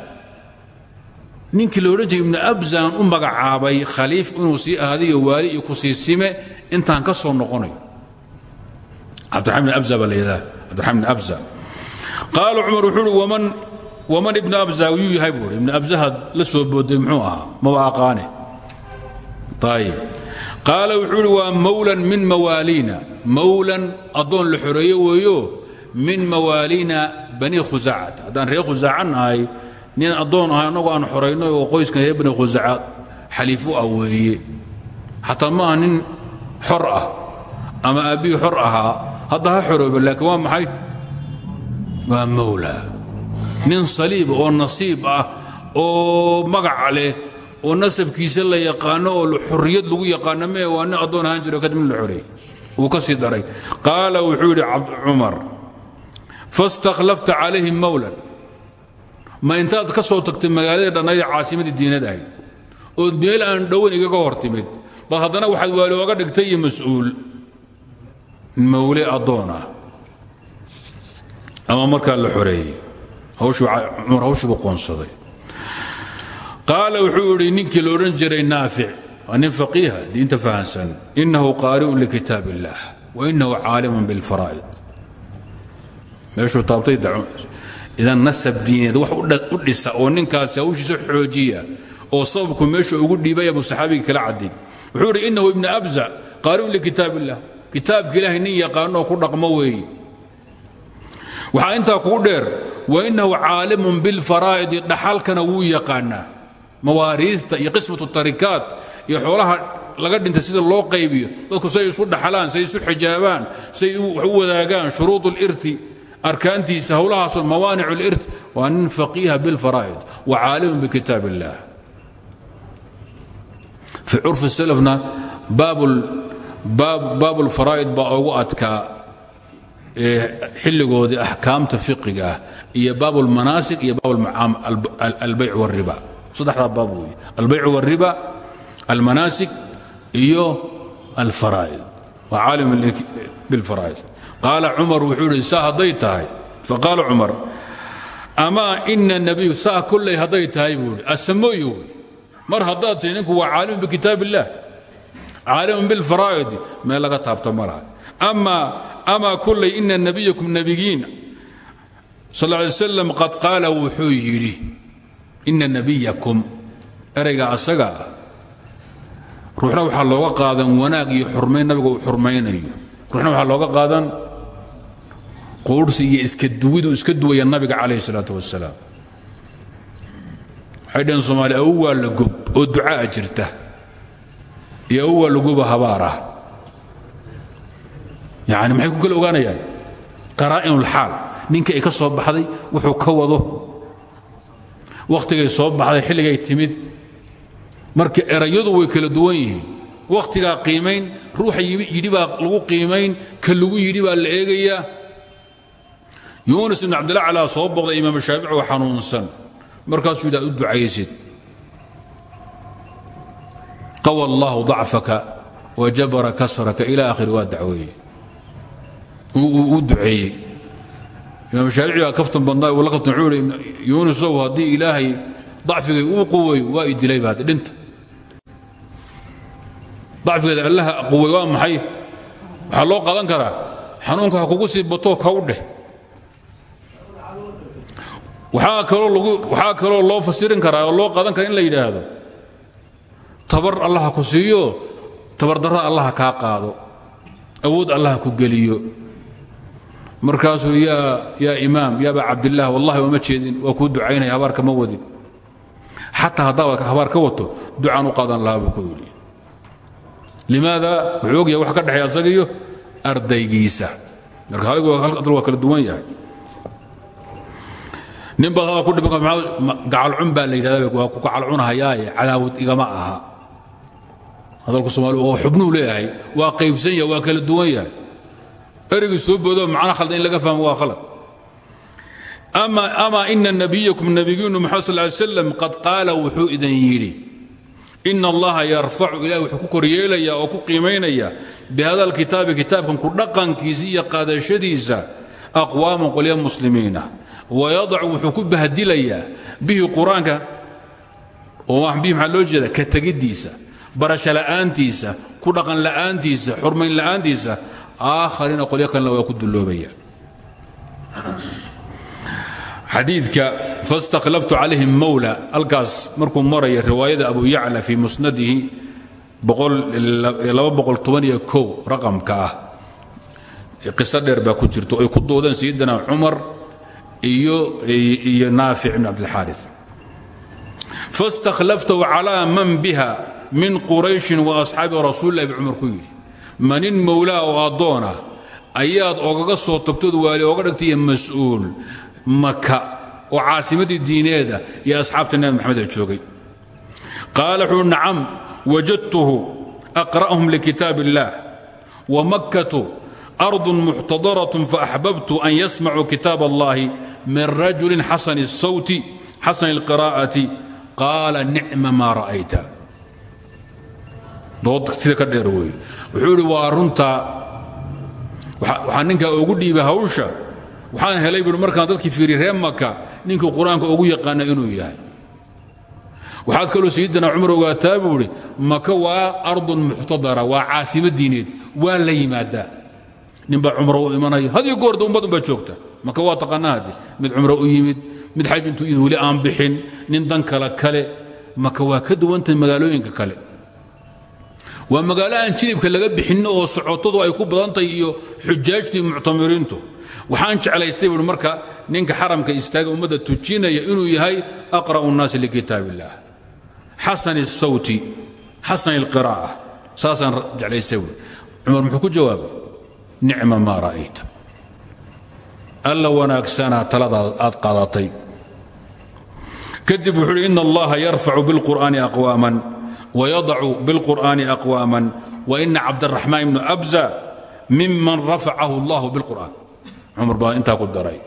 A: Ninkii la odhan jiray ibna abzaan u magacaabay khaliif inuu sii ahadiyo waali iyo kusiisime intaan ka soo noqonayo cabdiraxman ibn abza baa la yidhaha cabdiraxman ibn abza. Qaala cumar wuxuu waman waman ibna abza? Yuu yahay buu ihi ibna abzahaad la soo booday muxuu ahaa? Maba aqaane. Ayib qaala wuxuu uhi mawlan min mawaaliina. Mawlan addoon la weeyo min mawaaliina bani khusaacat haddaan reer khusaaca nahay nin addoon ahay annagoo aan xorayno oo qoyskan reer bani khusaca xaliif u ah maaha nin xor ah ama aabbihii xor ahaa hadda ha xorooba laakiin waa maxay? Waa mawla. Nin saliib oo nasiib ah oo magac leh oo nasabkiisa la yaqaano oo xorriyad lagu yaqaano mee waa nin addoon ahaan jiro kadibna la xoreeyey wuu ka sii daray. Qaala wuxuu yidhi cumar fastakhlafta calayhim mawlan. Ma intaad ka soo tagtay magaaladii dhannayd ee caasimadii diinad ahayd ood meel aan dhowan igaga hor timid bal haddana waxaad waali oga dhigtay iyo mas'uul mawle addoon ah. Ama markaa la xoreeyey. Cumar hawshiibuu qoonsaday. Qaala wuxuu idhi ninkii odhan jiray naafic waa nin faqiiha diinta fahansan innahu qaari'un likitaab illaah wa innahu caalimun bilfaraa'id. Meeshuu taabtay idan nasab diineed wax u dhisa oo ninkaasi hawshiisa xoojiya oo sababku meesha ugu dhiibaya buu saxaabiga kala cadday wuxuu innahu ibna abza qaari'un likitaab illah kitaabka ilaahay nin yaqaanoo ku dhaqmo weeye waxaa intaa kuu dheer wainahu caalimun bilfaraa'idi dhaxalkana wuu yaqaanaa. Mawaariidta iyo qismatu tarikaat iyo xoolaha laga dhintay sida loo qaybiyo dadku say isu dhaxalaan say isu xijaabaan say u wadaagaan shuruud ulirti arkaantiisa howlahaasoo mawaanic ulirt waa nin faqiiha bilfaraa'id wa caalimun bikitaab illaah fii curfi selafna baabul baab ulfaraa'id baa ogu adkaa xilligoodii axkaamta fiqiga ah iyo baab ulmanaasik iyo baab albayc wariba saddexdaa baab wey albayc wariba almanaasik iyo alfaraa'id. Waa caalim bilfaraa'id qaala cumar wuxuu idhi saa hadday tahay. Faqaala cumar amaa ina nabiyu saa kulley hadday tahay buu idhi asmayu mar haddaad tihi ninku waa caalimu bikitaab illah caalimun bilfaraa'idi meel laga taabta ma laha amaa kolley ina nabiyakum nabigiin sal alay slam qad qaala wuxuu yidhi ina nabiyakum erayga asaga ah ruuxna waxaa looga qaadan wanaag iyo xurmayn nabiga uu xurmaynayo ruuxna waxaa looga qaadan quurhsi iyo iska duwidu iska duwaya nabiga calayh isalaatu wasalaam oo ducaa jirta iyo awu waa lagoba habaar ah yacni maxay ku kala ogaanayaan? Qaraa'inulxaal ninka ay ka soo baxday wuxuu ka wado. Wakhtigay soo baxday xilligay timid. Marka erayadu way kala duwan yihiin. Wakhtigaa qiimayn ruuxa yidhi baa lagu qiimayn ka lagu yidhi baa la eegayaa. Yunis ibn cabdilla calaa soo boqday imaam shaafici oo xanuunsan. Markaasuu yidhaad u ducaysid qawa allahu dacfaka wa jabara kasraka ila akhiri waa dacweeye. U duceeyey. Imaam shaafici baa kaftan badnaa uu la kaftan wuxuu ihi yuunisow haddii ilaahay dacfigay uu quway waa i dilayba haddi dhinta. Dacfigeeda allaha quway waa maxay? Waxaa loo qaadan karaa xanuunka ha kugu sii batoo kaw dheh. Waxaa kaloo loo fasirin karaa oo loo qaadan kara in la yidhaahdo tabar allaha ku siiyo tabardarra allaha kaa qaado. Awood allaha ku geliyo. Markaasuu yaa imaam yaaba cabdillaah wallahi wama jeedin waa kuu ducaynaya habaarka ma wadin. Xataa haddaad habaar ka wato ducaan u qaadan lahaa ku yidhi limaada wuxuu ogyahay wax ka dhexeeya asagiyo ardaygiisa. Marka adigu waa kala duwan yahay. Nin baad ku dhiman gacalcun baa la yidhahda ku gacalcunahayaaye cadaawad igama aha hadalku soomaali oo xubnuu leeyahay waa qaybsan yahay waa kala duwan yahay. Erigii soo boodo macna khaldan in laga fahmo waa khalad. Ama ina nabiyakum nabigiinu maxamed sal ly slam qad qaala wuxuu idin yidhi ina allaha yarfacu ilahi wuxuu ku koryeelayaa oo ku qiimaynaya bihada alkitaabi kitaabkan ku dhaqankiisa iyo qaadashadiisa aqwaaman qolya muslimiina. Wayadacu wuxuu ku bahdilayaa bihi qur'aanka bihi maxaa loo jeeda ka tegiddiisa barasho la'aantiisa ku dhaqan la'aantiisa xurmayn la'aantiisa aakhariina qolyo kalena waa ku dulloobaya xadiidka fastakhlaftu calayhim mawla halkaas markuu maraya riwaayada abu yacla fii musnadihi raqamka ah. Qiso dheer baa ku jirto ay ku doodeen sayidina cumar iyo naafic ibn cabdilxaari fastakhlaftahu calaa man biha min qurayshin wa asxaabi rasuulilah buu cumar ku yidhi ma nin mowlaa oo addoona ayaad ogaga soo tagtood waali oga dhigtaiyo mas-uul maka oo caasimadii diineeda iyo asxaabta nebi maxamed ee joogay qaala wuxuu nacam wajadtuhu aqra'hum likitaab illaah wa makkatu ardun muxtadaratun faaxbabtu an yasmacuu kitaab allahi min rajulin xasani الsawti xasani اlqiraa'ati qaala nicma maa ra'ayta dood sida ka dheer weeye wuxuu idhi waa runtaa waxaa ninkaa ugu dhiibay hawsha waxaan helay buui markaan dadkii fiiri ree maka ninkii qur'aanka ugu yaqaana inuu yahay. Waxaad kaloo sayidina cumar ogaataa buu idhi maka waa ardun muxtadara waa caasimo diineed waa la yimaadaa. Ninbaa cumro u imanaya hadiyo goorda ummad unbaa joogta maka waa taqaanaa hadde mid cumro u yimid mid xaj intuu weli aan bixin nin dan kale kale maka waa ka duwantahay magaalooyinka kale waa magaaloaan jilibka laga bixinno oo socotadu ay ku badantahay iyo xujaajtii muctamiriintu. Waxaan jeclaystay marka ninka xaramka istaaga ummadda tujinaya inuu yahay aqra'u nnaasi likitaab illaah xasan asawti xasan alqiraa'a saasaan jeclaystay buui cumar muxuu ku jawaabay? Nicma ma ra'ayta. Alla wanaagsanaa talada aad qaadatay. Kadib wuxuu uhi ina allaha yarfacu bilqur'aani aqwaaman wayadacu biاlqur'aani aqwaaman waina cabdaraxmaan ibnu abza miman rafacahu allahu biاlqur'an cumar baa intaa ku daray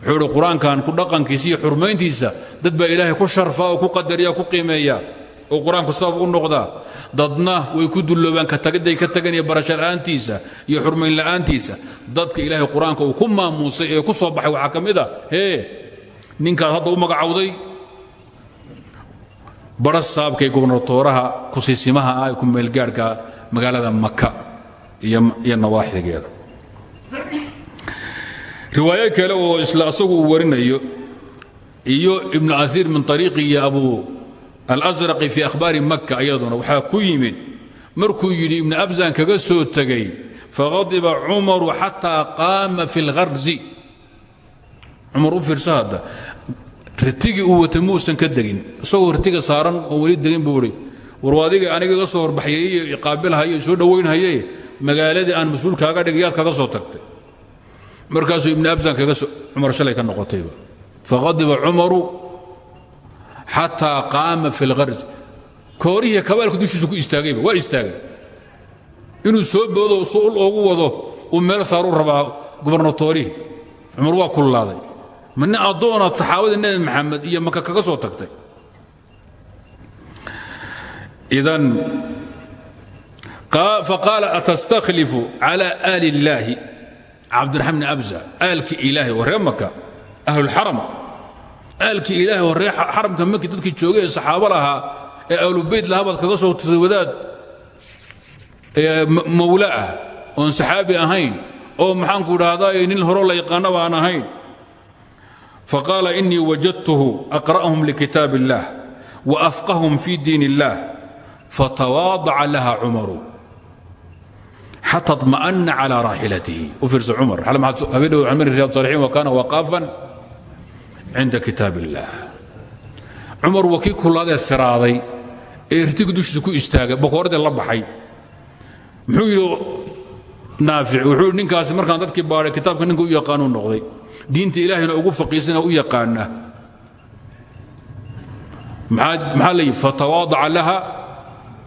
A: wuxuu idhi qur'aankan ku dhaqankiisa iyo xurmayntiisa dad baa ilaahay ku sharfa oo ku qadariya ku qiimeeya oo qur'aanku sabab u noqdaa dadna way ku dulloobaan ka tagiday ka taganaya barasho la'aantiisa iyo xurmayn la'aantiisa dadka ilaahay qur'aanka uu ku maamuusay ee ku soo baxay waxaa ka ninkaad hadda u magacowday bara saabkay gobnatooraha kusiisimaha ah ee ku meelgaadhka magaalada maka iyo nawaaxigeeda riwaayo kale oo isla asagu uu warinayo iyo ibnu aiir min ariiqi iyo abu alsraqi fii akhbaari makka ayaduna waxaa ku yimid markuu yidhi ibnu abzan kaga soo tegay faghadiba cumaru xataa qaama fi اlharzi cumar u fiirso hadda ritigii uu wata muusan ka degin. Isagoo ritiga saaran oo weli degin buu ihi war adiga aniga iga soo horbaxyay qaabilhaye soo dhowaynhaye magaaladii aan mas'uul kaaga dhigay yaad kaga soo tagtay. Markaasuu ibni absan cumar shalay ka noqotayba. Faqadiba cumaru xataa qaama fi lgarj koorihiiyo kabaalku dushiisu ku istaagayba waa istaagay. Inuu soo boodo su ul oogu wado uu meel saaruu rabaa gubernatoorihii cumar waa kullaaday ma nin addoonaad saxaabadii nebi maxamed iyo maka kaga soo tagtay. Idan faqaala atastakhlifu cala aali illaahi cabdiraxmaan bni abza aalkii ilaahay oo ree maka ahlulxaram aalkii ilaahay oo ree xaramka maki dadkii joogay ee saxaabo lahaa ee ahlubeyt lahaa baad kaga soo tirtay wadaad mawla ah oon saxaabi ahayn oo maxaanku idhaahdaa nin horoo la yaqaano baan ahayn faqaala inii wajadtuhu aqra'hum likitaab اllah waafqahum fi diin اllah fatawaadaca laha cumaru xata اطma'ana calى raaxilatihi u fiirsa cumar habeenhow amir riyad salixiin wa kaana waqaafan cinda kitaab اllah cumar waa kii kullaadee siraaday ee irtiga dushiisa ku istaagay bokoordee la baxay muxuu yidhi naafic wuxuu yidhi ninkaasi markaan dadkii baadhay kitaabka ninka u yaqaanuu noqday diinta ilaahayna ugu faqiisana u yaqaana. Maxaa la yidhi? Laha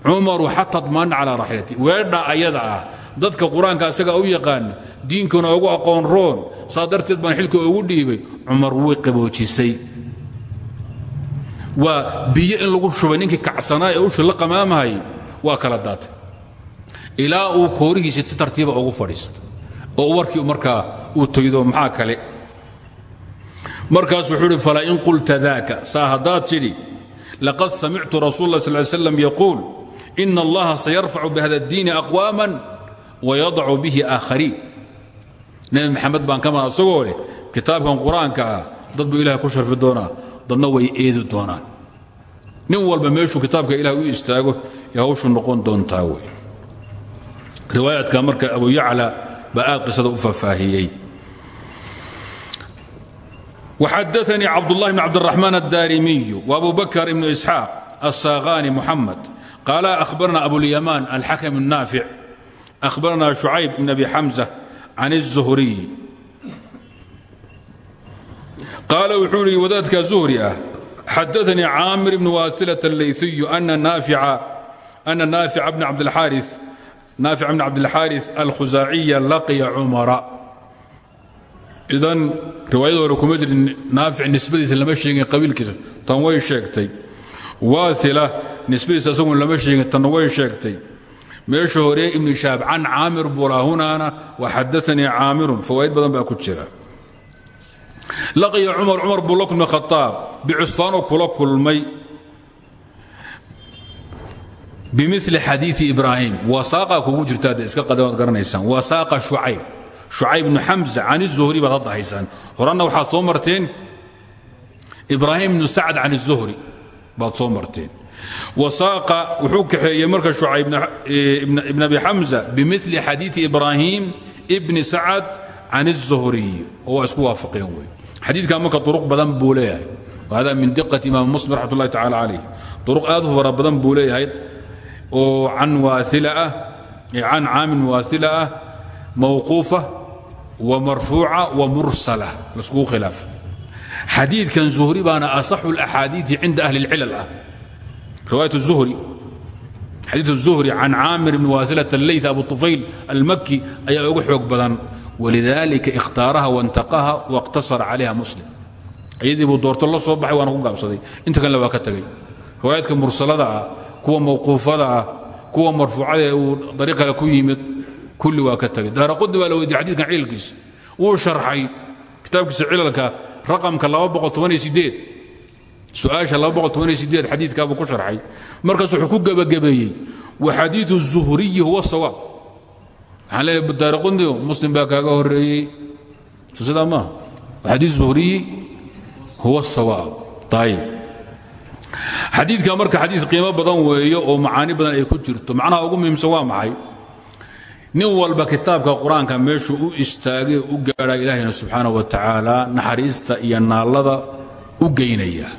A: cumaru xata admaana calaa raaxilati weedha ayada ah. Dadka qur'aanka isagaa u yaqaana diinkuna ugu aqoon roon. Saa darteed baan xilka ugu dhiibay cumar way qaboojisay. Waa biyo in lagu shubay ninkii kacsanaa ee ushi la qamaamahayay kala daatay. Ilaa uu koorihiisa si tartiiba ugu fadhiista oo warkii markaa uu toydo maxaa kale markaas wuxuu uhi falain qulta daaka saa haddaad tidhi laqad samictu rasuul اlah sal slam yaquul ina allaha sayarfacu bihada اddiini aqwaaman wayadacu bihi aakhariin. Nebi maxamed baan ka mada isagoo leh kitaabkan qur'aanka ah dad buu ilahay ku sharfi doonaa dadna way eedi doonaan. Nin walba meeshuu kitaabka ilaah u istaago ee hawshu noqon doontaa wey. Riwaayaadka marka abu yacla baa aad qisada u faahfaahiyey وxadaثnii cabdالlahi بn cabdالرaحmaan الdarimiyu وabu bakr ibn isxaaq الsاغani muxamed qaala أhbarna abulyamaan alxakm الnaafic أhbarna شhucayb bn abi xamزة can الزuhriy qaala wuxuu ihi wadaadka zuhri ah xadaثnii caamir bn waasilaة الlayثiyu أna naafica bn cabdاlxaariث naafic bn cabdilxaariث alkhusaaciya laqiya cumara idan riwaayada hore kuma jirin naafic nisbadiisa lama sheegin qabiilkiisa. Tan way sheegtay. Waaila nisbadiisa isagun lama sheegin tanna way sheegtay. Meesha hore ibnu shaab can caamir bula hunaana waxadaanii caamirun fawaa'id badan baa ku jira. Laqiya cumar cumar buu la kulmay khaaab bicusfaanoo kula kulmay. Bimil xadiii ibraahim wasaaqa kugu iska qadaad garanaysaan. Wasaaqa shucayb shucayb bnu xamza can الzuhri baad hadda haysaan horanna waxaad soo marteen ibraahim bnu sacd can الzuhri baad soo marteen wasaaqa wuxuu kaxeeyey marka shucayb ibn abi xamza bimili xadiii ibraahim bni sacd can الzuhriy oo waa isku waafaqeen wey xadiidkan marka uruq badan buu leeyahay hada min diqati imaam muslim raxmat ullahi tacala calayh uruq aad u fara badan buu leeyahay oo can waaila ah can caamin waaila ah mawquufa wa marfuuca wa mursala laiskugu khilaafa xadiidkan zuhri baana asaxu اlaxaadiiثi cinda ahli اlcilal ah riwaayat الzuhri xadiiث الzuhri can caamir bn waasilaة اleyث abu طufayl almaki ayaa ugu xoog badan walidalika ikhtaaraha wاntaqaha waاqtasara calayha muslim ayadii buu doorto la soo baxay waana ku gaabsaday inta kanle waa ka tegey riwaayaadka mursalada ah kuwa mawquufada ah kuwa marfuucada ee uu dariiq kale ku yimid kulli waa ka tagay. Daaraqudni baa la weydiye xadidkan cilalkiisa wuu sharxay kitaabkiisa cilalka raqamka su'aasha xadiidkaabuu ku sharxay. Markaas wuxuu ku gebagabeeyey wa xadiiu الzuhriyi huwa sawaab. Waxaan leenahay daaraqudni muslim baa kaaga horeeyey so sidaa maaha xadiiu zuhriyi huwa sawaab. Ayib xadiidka marka xadiid qiimo badan weeyo oo macaani badan ay ku jirto macnaha ugu muhiimsan waa maxay nin walba kitaabka qur'aanka meeshuu u istaagay u gaadhaa ilaahayna subxaana wa tacaala naxariista iyo naallada u geynaya.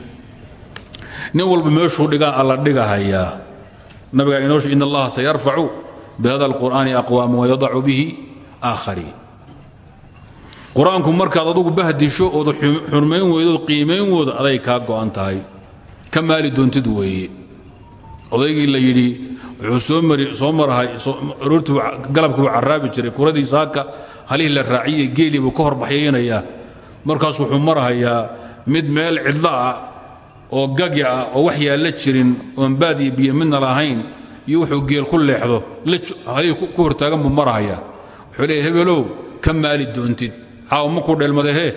A: Nin walba meeshuu dhigaa alla dhigahayaa. Nabiga inoo in allaha sayarfacu bihada alqur'aani aqwaam wayadacu bihi aakhariin. Qur'aanku markaad adugu bahdisho ood xurmayn weydo qiimayn woodo aday kaa go'an tahay. Ka maali doontid weeye. Odaygii la yidhi buu carraabi jiray kuradii saaka halihii la raaciyey geelii buu ka horbaxyaynayaa markaas wuxuu marahayaa mid meel cidlo ah oo gagi ah oo wax yaalla jirin oon baad iyo biyo lahayn iyo wuxuu geel ku leexdo halihii ku hortaagan buu marahayaa wuxuu leeya hebelow ka maali doontid. Caaw makuu dheelmadahee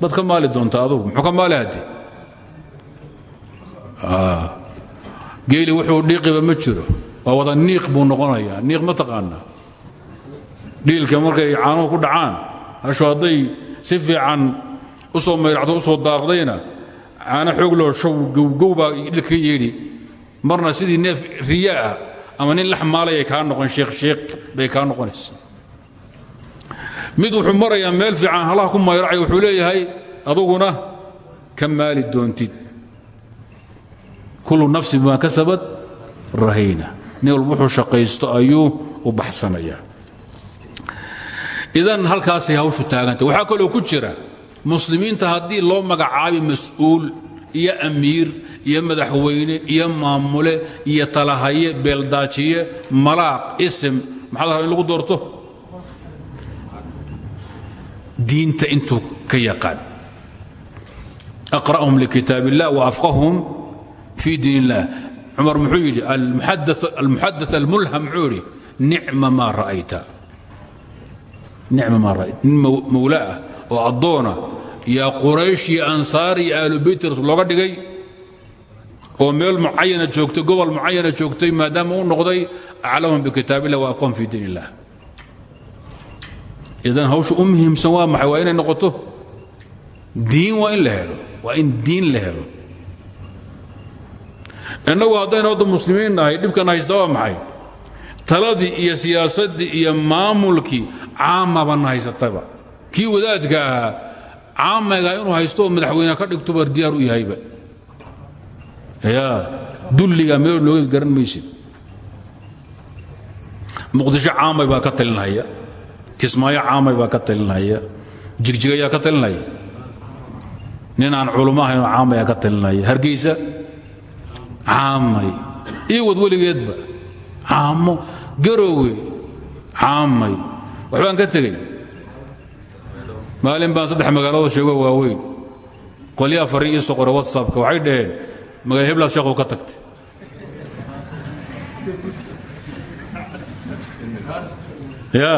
A: baad ka maali doonta adugu muxuu ka maali haddi geeli wuxuu dhiiqiba ma jiro. Waa wada niiq buu noqonayaa. Niiq ma taqaanaa dhiilka markay caanuhu ku dhacaan hasho hadday si fiican u soo mayracto u soo daaqdayna caano xoog loo show gowgow baa dhilka ka yeedhi marna sidii neef riya ah ama nin lax maalayay kaa noqon sheekh bay kaa noqonaysa. Mid wuxuu marayaa meel fiican halaha ku mayracay wuxuu leeyahay aduguna ka maali doontid kullu nafsin bima kasabad rahayna nin walba wuxuu shaqaysto ayuu u baxsanayaa idan halkaasay hawshu taagantay. Waxaa kaloo ku jira muslimiinta haddii loo magacaabi mas'uul iyo amiir iyo madaxweyne iyo maamule iyo talahaye beeldaajiye malaaq isim maxaa la rabaa in lagu doorto? Diinta intuu ka yaqaan. Aqra'hum likitaab illah waafqahum fi diin illah cumar muxuu yidhi almuxadaث almulham muxuu yidhi nicma maa ra'ayta. Nicma maa ra'ayta. Nin mawla ah oo addoona yaa quraysh iyo ansaar iyo ahlu beyt rasul looga dhigay? Oo meel mucayana joogtay gobol mucayana joogtay maadaama u noqday aclamhum bikitaab illah waafqahum fi diin illah idan hawsha u muhiimsan waa maxay? Waa inay noqoto diin waa in la helo waa in diin la helo innagu haddaynu hadda muslimiin nahay dhibkan haysta waa maxay? Taladii iyo siyaasaddii iyo maamulkii caamaban haysataba. Kii wadaadka ahaa caamayga inuu haysto oo madaxweyne ka dhigtoba diyaar u yahayba. Ya dulliga meel looga garan maysid muqdisho caamay baa ka talinhaya kismaayo caamay baa ka talinhaya jigjigayaa ka talinhaya nin aan culummo ahaynoo caamayaa ka talinhaya hargeysa caamay. Iyo wad weligeedba caamo. Garoowe. Caamay. Waxbaan ka tegey. Maalin baan saddex magaalada sheego waaweyn. Qolyaha farri ii soo qora whatsappka. Waxay dhaheen magaala heblaad sheekhu ka tagtay. Ya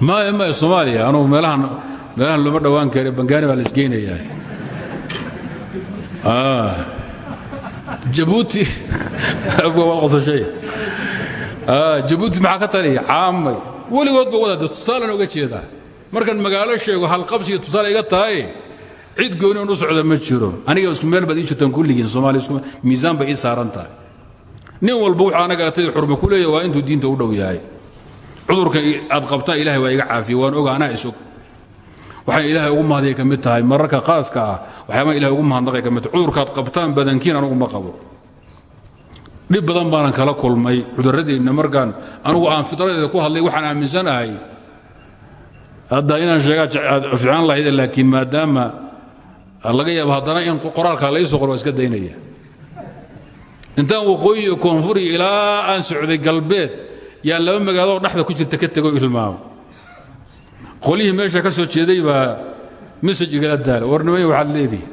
A: maya soomaaliya anugu meelahan meelahan looma dhowaan kare bangaani baa la isgeynayaa jabuuti. Qosashay jabuuti maxaa ka taliya? Caamay. Weligoodba wadaade tusaalan oga jeedaa. Markaan magaalo sheego halqabsiga tusaale iga tahay? Cid gooni on u socda ma jiro. Aniga isku meel baad ii jirtaan kulligiin soomaaliya isku miisaan bay ii saaran tahay. Nin walba wuxuu anaga artayda xurmo ku leeyahay waa intuu diinta u dhow yahay. Cudurka aad qabtaan ilahay waa iga caafiye waan oga anaa isog waxay ilaahay ugu mahadaya ka mid tahay mararka qaaska ah. Waxyaabaa ilahay ugu mahadnaqay ka cudurkaad qabtaan badankiin anugu ma qabo. Dhib badan baanan kala kulmay. Cudurradeenna markaan anugu aan fitradeeda ku hadlay waxaan aaminsanahay. Hadda inaan sheegaa fiicaan lahayde laakiin maadaama laga yaabo haddana in qoraalkaa laysoo qor waa iska daynaya. Intaan waqooyi koonfur ilaa aan socday galbeed yaan laba magaaloo dhexda ku jirta ka tego ilmaamo qolyihii meesha ka soo jeeday baa mesaj igala daala. Warnimay waxaad leedihi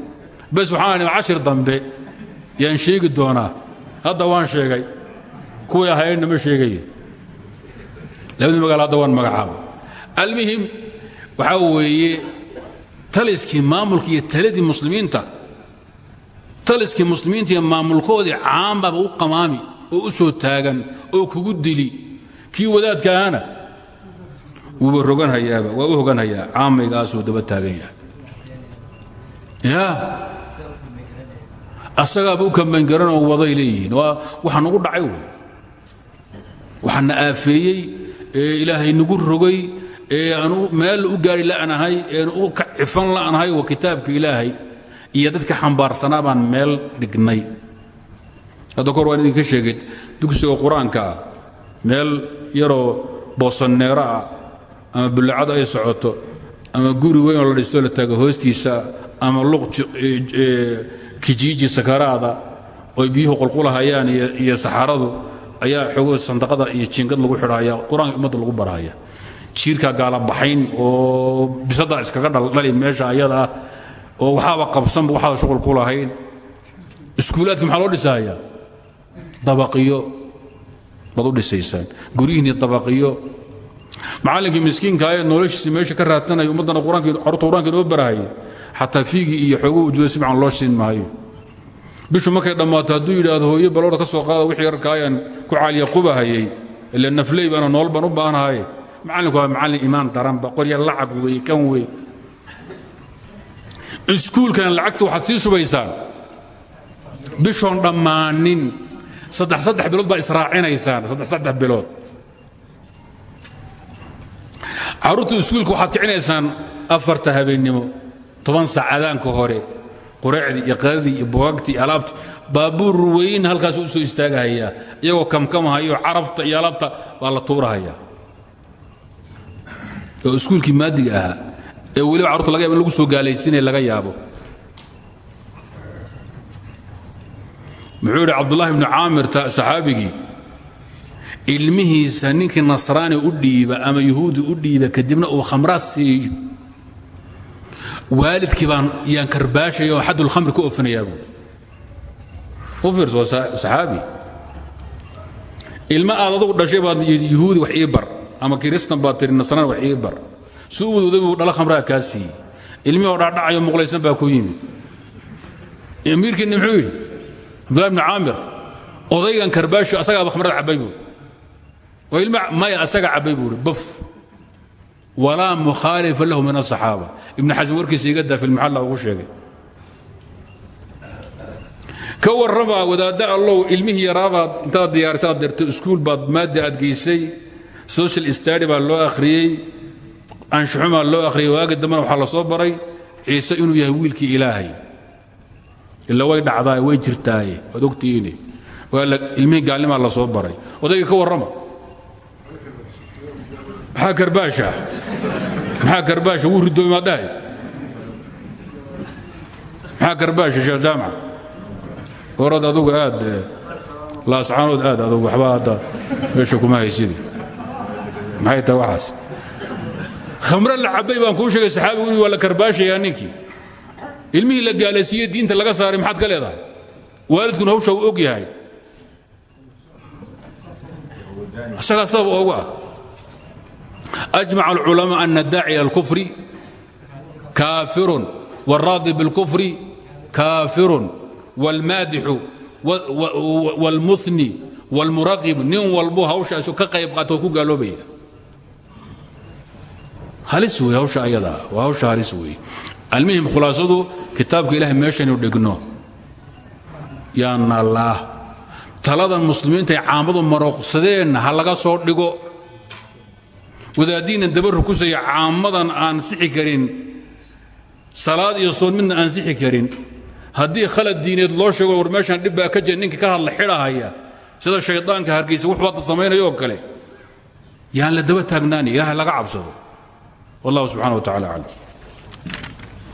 A: bes waxaan cashir dambe yaan sheegi doonaa. Hadda waan sheegay. Kuwii ahaydna ma sheegaye labadii magaalo hadda waan magacaaba almuhim waxaa weeye taliskii maamulka iyo taladii muslimiinta. Taliskii muslimiinta iyo maamulkoodii caambaba u qamaami oo u soo taagan oo kugu dili. Kii wadaadka ahana wuuba roganhayaaba waa u hoganhayaa caamaygaasuu daba taagan yahay. Ya. Asagaaba u kambangaranoo waday leeyihiin. Waa waxa nagu dhacay wey. Waxaana aafeeyey ee ilaahay nagu rogay ee aanu meel u gaari la'nahay eenu u cifan la'nahay waa kitaabka ilaahay iyo dadka xambaarsanaa baan meel dhignay. Hadda kor waan idinka sheegay dugsiga qur'aanka ah meel yaroo boosanneero ah ama bullacad ay socoto ama guri weyn la dhistoo la taago hoostiisa ama luq kijiiji sakaraada oy biyuhu qulqulahayaan iyo saxaradu ayaa xoogo sandaqada iyo jiingad lagu xidhaya qur'aanka ummadda lagu barhaya jiirkaa gaalabaxayn oo bisadaa iskaga dhaldhali meesha ayada ah oo waxaaba qabsanba waxaada shuqul ku lahayn. Iskuulaadka maxaa loo dhisahayaa dabaqiyo baad u dhisaysaan. Guryihiinii dabaqiyo macallinkii miskiinka ee noloshiisa meesha ka raadsanaya ummaddana carruurta qur'aanka inoo barahaya xataa fiigii iyo xooguhu ujuuda si fiican loo siin maayo. Bishu markay dhammaato hadduu yidhaahdo hooyo balowda ka soo qaada wixii yarka ayaan ku caaliya qubahayay ila nafley baana nool baan u baanahay macallinku waa macallin imaan daranba qorya lacag wey kan wey. Iskuulkana lacagta waxaad sii shubaysaan. Bishoon dhammaanin saddex saddex bilood baa israacinaysaan saddex saddex bilood carruurta iskuulka waxaad kicinaysaan afarta habeennimo toban saac adaanka hore qureecdii iyo qadadii iyo bugaagtii iyo alaabtii. Baabuur weyn halkaas u soo istaagahayaa iyagoo kamkamahayo carafta iyo alaabta baa la tuurahayaa oo iskuulkii maadiga ahaa ee weliba carurta laga yaba in lagu soo gaalaysiinaya laga yaabo. Muxuu yidhi cabdullahi bnu caamirta saxaabigii ilmihiisa ninkii nasraani u dhiiba ama yuhuudi u dhiiba kadibna uu khamraa siiyo. Waalidkii baan yaan karbaashaya oo xadulkhamri ku ofinayaa buui u fiirso waa saxaabi. Ilma aad adugu dhashay baad yuhuudi wax bar ama kiristan baad tiri nasraan wax ii bar. Su u dhala khamraa kaa siiyey. Ilmihii oo dhaadhacayo muqlaysan baa ku yimid amiirkiinni muxuu yidhi cabdullahi bnu caamir odaygan karbaasho asagaaba khamrada cabbay buui maya asaga cabbay buuhi buf. Walaa mukhaalifa lahu min asaxaaba ibnu xasan warkiisa iga daa filmaxalla ugu sheegay. Ka warrama wadaadda allow ilmihii yaraabaad intaad diyaarisa aad dirto iskuul baad maadda aad geysay social stady baa loo akhriyey anshuxumaa loo akhriyey waagi dambena waxaa la soo baray ciise inuu yahay wiilkii ilaahay. Ila way dhacdaaye way jirtaaye waad ogtihiine ilmihii gaalnimaa la soo baray. Odayga ka warrama maxaa karbaasha maxaa karbaasha wuu ridoobay maad dhahay? Maxaa karbaasha jaamac? Orad adugu aad laascaanood aad adugu waxba hadda meesha kuma haysidi maxay tahay waxaas? Khamre la cabbay baan kuu sheegay saxaabigu in waa la karbaashayaa ninkii. Ilmihii la gaalaysiiyey diinta laga saaray maxaad ka leedahay? Waalidkuna hawsha uu og yahay. Isagaa sabab oogu ah أجمع العلماء أن الداعي إلى الكفر كافر والراضي بالكفر كافر والمادح والمثني والمراقب نين والبو هوشا سو كقيب قاتو كو غالوبيا هلس وي هوشا ايدا وهوشا هلس وي المهم خلاصته كتابك إله ميشن ودغنو يا الله taladan muslimiinta ay caamadu marooqsadeen ha laga soo dhigo wadaaddiinna dabarru kusaya caamadan aan sixi karin salaad iyo soon midna aan sixi karin. Haddii khalad diineed loo sheego war meeshaan dhib baa ka jira ninka ka hadla xidhahaya sida shaydaanka hargaysa wuxuu hadda samaynaya oo kale. Yaan la daba taagnaani ilaahay laga cabsado. Wallahu subxana wa tacala aclam